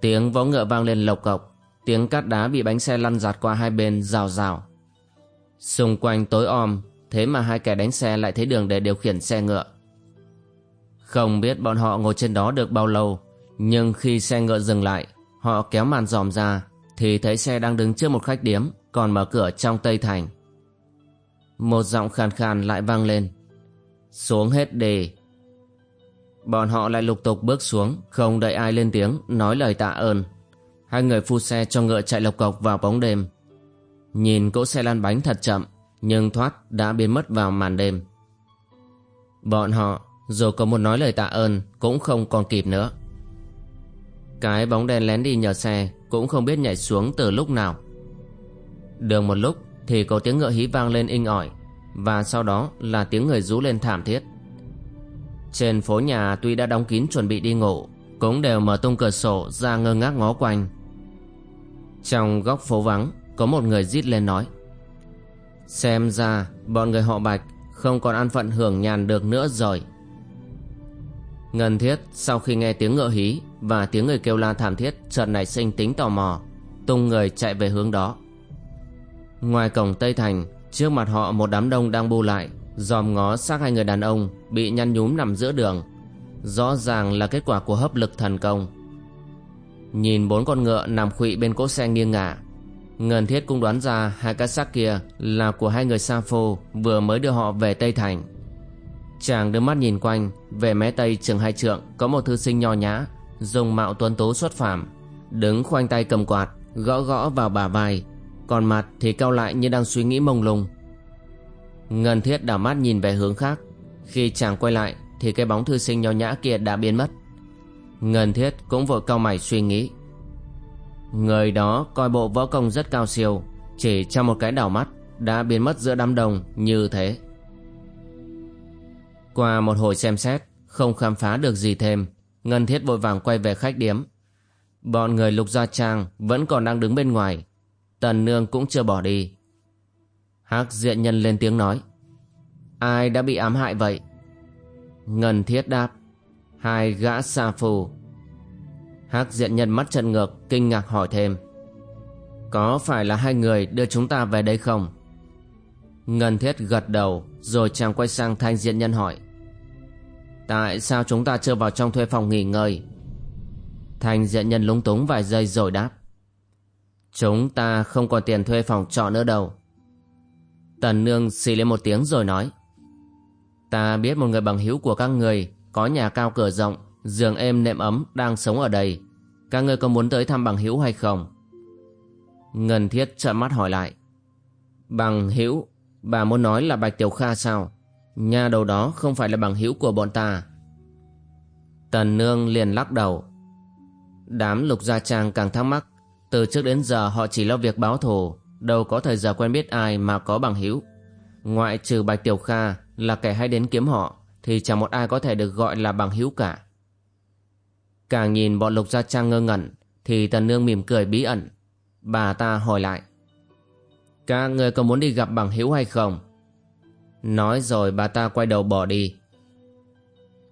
Tiếng vó ngựa vang lên lộc cộc, Tiếng cát đá bị bánh xe lăn giạt qua hai bên rào rào. Xung quanh tối om Thế mà hai kẻ đánh xe lại thấy đường để điều khiển xe ngựa. Không biết bọn họ ngồi trên đó được bao lâu, Nhưng khi xe ngựa dừng lại, Họ kéo màn dòm ra Thì thấy xe đang đứng trước một khách điếm Còn mở cửa trong Tây Thành. Một giọng khàn khàn lại vang lên. Xuống hết đề Bọn họ lại lục tục bước xuống, Không đợi ai lên tiếng, Nói lời tạ ơn. Hai người phu xe cho ngựa chạy lộc cộc vào bóng đêm. Nhìn cỗ xe lăn bánh thật chậm nhưng thoát đã biến mất vào màn đêm. Bọn họ, Dù có muốn nói lời tạ ơn, Cũng không còn kịp nữa. Cái bóng đen lén đi nhờ xe Cũng không biết nhảy xuống từ lúc nào. Đường một lúc Thì có tiếng ngựa hí vang lên inh ỏi, Và sau đó là tiếng người rú lên thảm thiết. Trên phố nhà tuy đã đóng kín chuẩn bị đi ngủ, Cũng đều mở tung cửa sổ ra ngơ ngác ngó quanh. Trong góc phố vắng, Có một người rít lên nói. Xem ra, bọn người họ Bạch Không còn an phận hưởng nhàn được nữa rồi. Ngân thiết, sau khi nghe tiếng ngựa hí Và tiếng người kêu la thảm thiết, Chợt nảy sinh tính tò mò, Tung người chạy về hướng đó. Ngoài cổng Tây Thành, Trước mặt họ một đám đông đang bu lại, dòm ngó xác hai người đàn ông bị nhăn nhúm nằm giữa đường. Rõ ràng là kết quả của hấp lực thần công. Nhìn bốn con ngựa nằm khuỵu bên cỗ xe nghiêng ngả Ngân Thiết cũng đoán ra hai cái xác kia là của hai người Sa Phô vừa mới đưa họ về Tây Thành. Chàng đưa mắt nhìn quanh, về mé Tây trường hai trượng có một thư sinh nho nhã, dùng mạo tuấn tú xuất phàm, đứng khoanh tay cầm quạt, gõ gõ vào bả vai, còn mặt thì cao lại như đang suy nghĩ mông lung. Ngân Thiết đảo mắt nhìn về hướng khác, khi chàng quay lại thì cái bóng thư sinh nho nhã kia đã biến mất. Ngân Thiết cũng vội cao mày suy nghĩ. Người đó coi bộ võ công rất cao siêu, Chỉ trong một cái đảo mắt Đã biến mất giữa đám đông như thế. Qua một hồi xem xét, Không khám phá được gì thêm, Ngân thiết vội vàng quay về khách điếm. Bọn người lục gia trang Vẫn còn đang đứng bên ngoài, Tần nương cũng chưa bỏ đi. Hắc diện nhân lên tiếng nói, Ai đã bị ám hại vậy? Ngân thiết đáp, Hai gã xa phù hắc diện nhân mắt trận ngược, kinh ngạc hỏi thêm. Có phải là hai người đưa chúng ta về đây không? Ngân thiết gật đầu, rồi chàng quay sang thanh diện nhân hỏi. Tại sao chúng ta chưa vào trong thuê phòng nghỉ ngơi? Thanh diện nhân lúng túng vài giây rồi đáp. Chúng ta không còn tiền thuê phòng trọ nữa đâu. Tần nương xì lên một tiếng rồi nói. Ta biết một người bằng hữu của các người có nhà cao cửa rộng giường êm nệm ấm, đang sống ở đây. Các ngươi có muốn tới thăm bằng hữu hay không? Ngân thiết trợn mắt hỏi lại. Bằng hữu, bà muốn nói là bạch tiểu kha sao? Nhà đầu đó không phải là bằng hữu của bọn ta. Tần nương liền lắc đầu. Đám lục gia trang càng thắc mắc. Từ trước đến giờ họ chỉ lo việc báo thù, đâu có thời giờ quen biết ai mà có bằng hữu. Ngoại trừ bạch tiểu kha là kẻ hay đến kiếm họ, thì chẳng một ai có thể được gọi là bằng hữu cả. Càng nhìn bọn lục gia trang ngơ ngẩn, Thì tần nương mỉm cười bí ẩn. Bà ta hỏi lại, Các người có muốn đi gặp bằng hữu hay không? Nói rồi, bà ta quay đầu bỏ đi.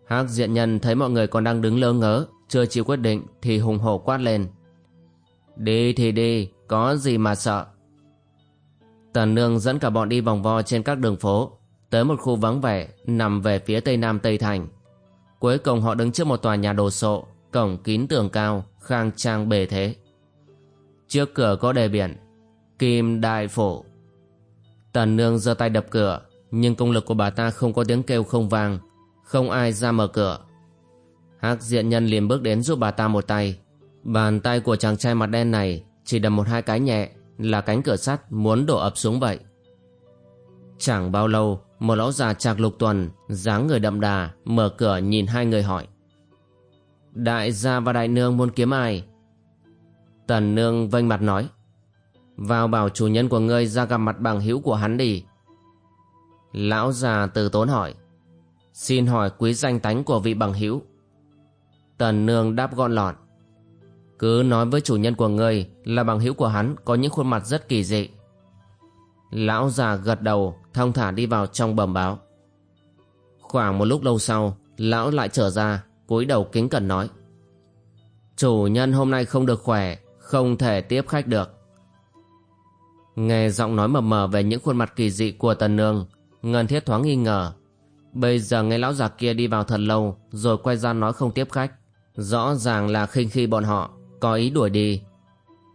Hắc diện nhân thấy mọi người còn đang đứng lơ ngớ Chưa chịu quyết định Thì hùng hổ quát lên, Đi thì đi, Có gì mà sợ? Tần nương dẫn cả bọn đi vòng vo trên các đường phố, Tới một khu vắng vẻ, Nằm về phía tây nam Tây Thành. Cuối cùng họ đứng trước một tòa nhà đồ sộ cổng kín tường cao, khang trang bề thế. Trước cửa có đề biển, Kim Đại Phổ. Tần Nương giơ tay đập cửa, nhưng công lực của bà ta không có tiếng kêu không vang, không ai ra mở cửa. Hắc diện nhân liền bước đến giúp bà ta một tay. Bàn tay của chàng trai mặt đen này chỉ đập một hai cái nhẹ là cánh cửa sắt muốn đổ ập xuống vậy. Chẳng bao lâu, một lão già chạc lục tuần, dáng người đậm đà, mở cửa nhìn hai người hỏi. Đại gia và đại nương muốn kiếm ai? Tần nương vênh mặt nói. Vào bảo chủ nhân của ngươi ra gặp mặt bằng hữu của hắn đi. Lão già từ tốn hỏi. Xin hỏi quý danh tánh của vị bằng hữu. Tần nương đáp gọn lọt Cứ nói với chủ nhân của ngươi Là bằng hữu của hắn có những khuôn mặt rất kỳ dị. Lão già gật đầu, Thong thả đi vào trong bẩm báo. Khoảng một lúc lâu sau, Lão lại trở ra cúi đầu kính cẩn nói, chủ nhân hôm nay không được khỏe, không thể tiếp khách được. Nghe giọng nói mờ mờ về những khuôn mặt kỳ dị của tần nương, ngân thiết thoáng nghi ngờ. Bây giờ nghe lão già kia đi vào thật lâu, rồi quay ra nói không tiếp khách. Rõ ràng là khinh khi bọn họ, có ý đuổi đi.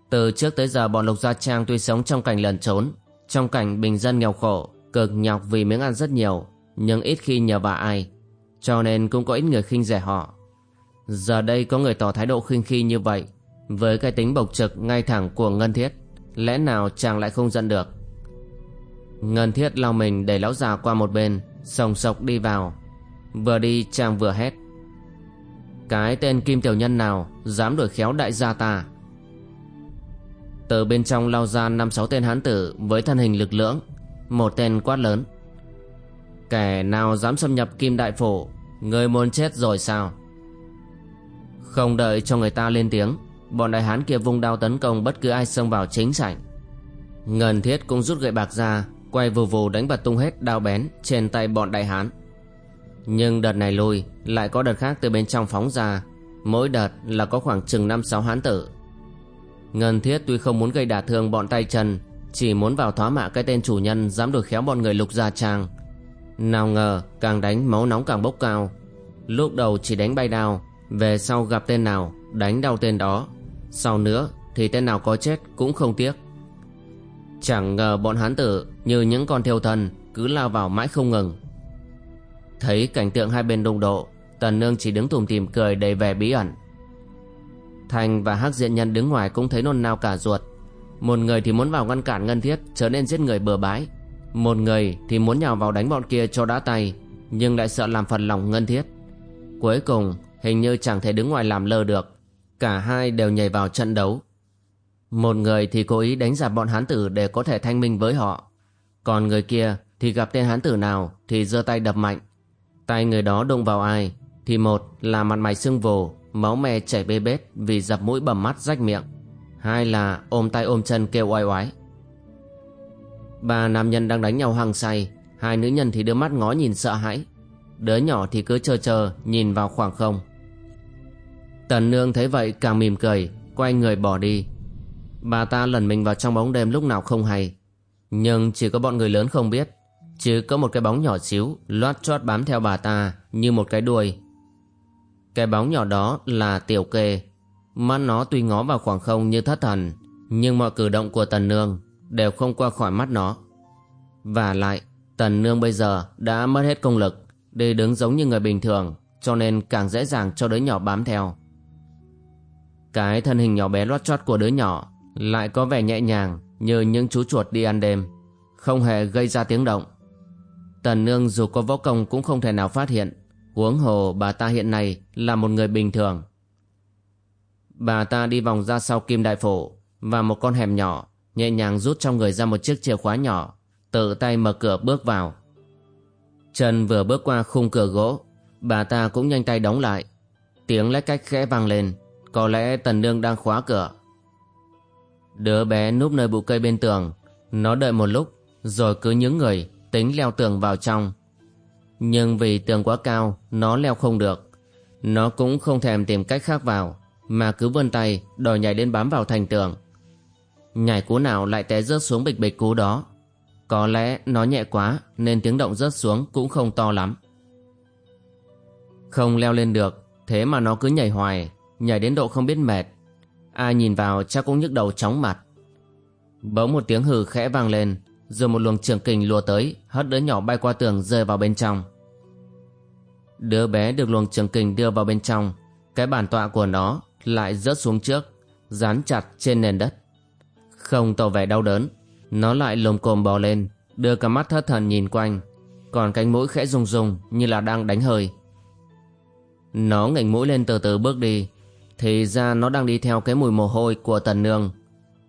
Từ trước tới giờ bọn lục gia trang tuy sống trong cảnh lẩn trốn, trong cảnh bình dân nghèo khổ, cực nhọc vì miếng ăn rất nhiều, nhưng ít khi nhờ vả ai cho nên cũng có ít người khinh rẻ họ. Giờ đây có người tỏ thái độ khinh khi như vậy. Với cái tính bộc trực ngay thẳng của Ngân Thiết, Lẽ nào chàng lại không giận được? Ngân Thiết lao mình để lão già qua một bên, Sòng sọc đi vào. Vừa đi, chàng vừa hét. Cái tên Kim Tiểu Nhân nào Dám đuổi khéo đại gia ta? Từ bên trong lao ra năm sáu tên hán tử Với thân hình lực lưỡng, Một tên quát lớn. Kẻ nào dám xâm nhập Kim Đại Phổ, Người muốn chết rồi sao? Không đợi cho người ta lên tiếng, Bọn đại hán kia vung đao tấn công bất cứ ai xông vào chính sảnh. Ngân thiết cũng rút gậy bạc ra, Quay vù vù đánh bật tung hết đao bén Trên tay bọn đại hán. Nhưng đợt này lui Lại có đợt khác từ bên trong phóng ra. Mỗi đợt là có khoảng chừng năm sáu hán tử. Ngân thiết tuy không muốn gây đả thương bọn tay chân, Chỉ muốn vào thóa mạ cái tên chủ nhân Dám được khéo bọn người lục gia trang nào ngờ, càng đánh máu nóng càng bốc cao. Lúc đầu chỉ đánh bay đao, Về sau gặp tên nào, đánh đau tên đó. Sau nữa, thì tên nào có chết cũng không tiếc. Chẳng ngờ bọn hán tử như những con thiêu thân cứ lao vào mãi không ngừng. Thấy cảnh tượng hai bên đụng độ, Tần nương chỉ đứng tùm tìm cười đầy vẻ bí ẩn. Thành và hắc diện nhân đứng ngoài cũng thấy nôn nao cả ruột. Một người thì muốn vào ngăn cản ngân thiết trở nên giết người bừa bãi. Một người thì muốn nhào vào đánh bọn kia cho đã tay, Nhưng lại sợ làm phần lòng ngân thiết. Cuối cùng, hình như chẳng thể đứng ngoài làm lơ được, Cả hai đều nhảy vào trận đấu. Một người thì cố ý đánh giặc bọn hán tử để có thể thanh minh với họ, Còn người kia thì gặp tên hán tử nào thì giơ tay đập mạnh. Tay người đó đụng vào ai Thì một là mặt mày sưng vồ Máu me chảy bê bết vì dập mũi bầm mắt rách miệng, Hai là ôm tay ôm chân kêu oai oái. Ba nam nhân đang đánh nhau hăng say. Hai nữ nhân thì đưa mắt ngó nhìn sợ hãi. Đứa nhỏ thì cứ chờ chờ Nhìn vào khoảng không. Tần nương thấy vậy càng mỉm cười, Quay người bỏ đi. Bà ta lần mình vào trong bóng đêm lúc nào không hay. Nhưng chỉ có bọn người lớn không biết, Chứ có một cái bóng nhỏ xíu, Loát chót bám theo bà ta Như một cái đuôi. Cái bóng nhỏ đó là tiểu kê. Mắt nó tuy ngó vào khoảng không như thất thần, Nhưng mọi cử động của tần nương Đều không qua khỏi mắt nó. Và lại, Tần nương bây giờ đã mất hết công lực Đi đứng giống như người bình thường, Cho nên càng dễ dàng cho đứa nhỏ bám theo. Cái thân hình nhỏ bé loát chót của đứa nhỏ Lại có vẻ nhẹ nhàng Như những chú chuột đi ăn đêm, Không hề gây ra tiếng động. Tần nương dù có võ công cũng không thể nào phát hiện, Huống hồ bà ta hiện nay là một người bình thường. Bà ta đi vòng ra sau kim đại phổ Và một con hẻm nhỏ Nhẹ nhàng rút trong người ra một chiếc chìa khóa nhỏ Tự tay mở cửa bước vào Trần vừa bước qua khung cửa gỗ Bà ta cũng nhanh tay đóng lại Tiếng lách cách khẽ vang lên Có lẽ tần nương đang khóa cửa Đứa bé núp nơi bụi cây bên tường Nó đợi một lúc Rồi cứ những người tính leo tường vào trong. Nhưng vì tường quá cao, nó leo không được. Nó cũng không thèm tìm cách khác vào, mà cứ vươn tay đòi nhảy đến bám vào thành tường. Nhảy cú nào lại té rớt xuống bịch bịch cú đó. Có lẽ nó nhẹ quá nên tiếng động rớt xuống cũng không to lắm. Không leo lên được, thế mà nó cứ nhảy hoài, nhảy đến độ không biết mệt. Ai nhìn vào chắc cũng nhức đầu chóng mặt. Bỗng một tiếng hừ khẽ vang lên, rồi một luồng trường kình lùa tới hất đứa nhỏ bay qua tường rơi vào bên trong đứa bé được luồng trường kình đưa vào bên trong cái bàn tọa của nó lại rớt xuống trước dán chặt trên nền đất không tỏ vẻ đau đớn nó lại lồm cồm bò lên đưa cả mắt thất thần nhìn quanh còn cánh mũi khẽ rung rung như là đang đánh hơi nó ngẩng mũi lên từ từ bước đi thì ra nó đang đi theo cái mùi mồ hôi của tần nương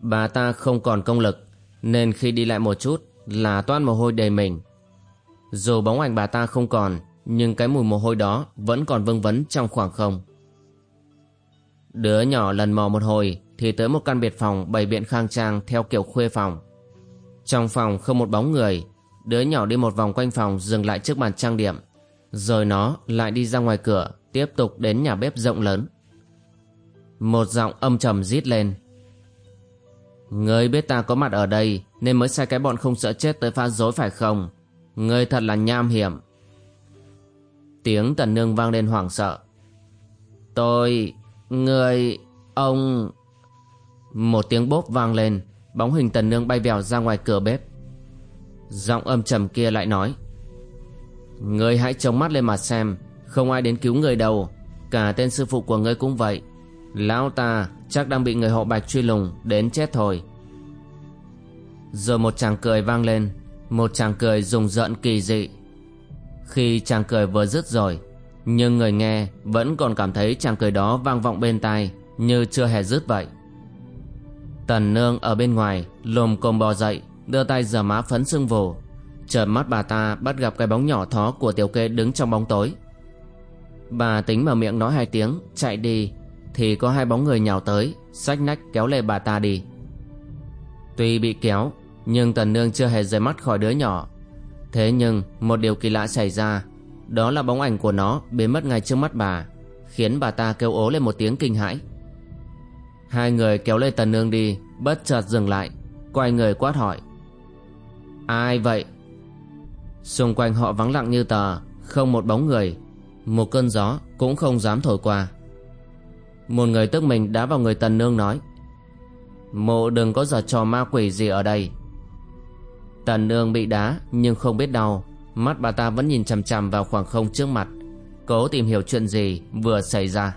bà ta không còn công lực nên khi đi lại một chút là toan mồ hôi đầy mình. Dù bóng ảnh bà ta không còn, nhưng cái mùi mồ hôi đó vẫn còn vương vấn trong khoảng không. Đứa nhỏ lần mò một hồi thì tới một căn biệt phòng bày biện khang trang theo kiểu khuê phòng. Trong phòng không một bóng người, đứa nhỏ đi một vòng quanh phòng dừng lại trước bàn trang điểm. Rồi nó lại đi ra ngoài cửa, tiếp tục đến nhà bếp rộng lớn. Một giọng âm trầm rít lên. Ngươi biết ta có mặt ở đây Nên mới sai cái bọn không sợ chết tới phá rối phải không Ngươi thật là nham hiểm Tiếng tần nương vang lên hoảng sợ Tôi người Ông một tiếng bốp vang lên, Bóng hình tần nương bay vèo ra ngoài cửa bếp. Giọng âm trầm kia lại nói, Ngươi hãy chống mắt lên mà xem, Không ai đến cứu người đâu. Cả tên sư phụ của ngươi cũng vậy. Lão ta chắc đang bị người họ bạch truy lùng, đến chết thôi. Rồi một chàng cười vang lên, Một chàng cười rùng rợn kỳ dị. Khi chàng cười vừa dứt rồi, Nhưng người nghe vẫn còn cảm thấy chàng cười đó vang vọng bên tai, Như chưa hề dứt vậy. Tần nương ở bên ngoài, lồm cồm bò dậy, Đưa tay rửa má phấn sưng vù Chợt mắt bà ta bắt gặp cái bóng nhỏ thó của tiểu kê đứng trong bóng tối. Bà tính mở miệng nói hai tiếng, Chạy đi, thì có hai bóng người nhào tới, xách nách kéo lê bà ta đi. Tuy bị kéo, nhưng tần nương chưa hề rời mắt khỏi đứa nhỏ. Thế nhưng, một điều kỳ lạ xảy ra, đó là bóng ảnh của nó biến mất ngay trước mắt bà, khiến bà ta kêu ố lên một tiếng kinh hãi hai người kéo lê tần nương đi, bất chợt dừng lại. Quay người quát hỏi. Ai vậy? Xung quanh họ vắng lặng như tờ, không một bóng người. Một cơn gió cũng không dám thổi qua. Một người tức mình đá vào người Tần Nương nói. Mộ đừng có giở trò ma quỷ gì ở đây. Tần Nương bị đá nhưng không biết đau. Mắt bà ta vẫn nhìn chằm chằm vào khoảng không trước mặt. Cố tìm hiểu chuyện gì vừa xảy ra.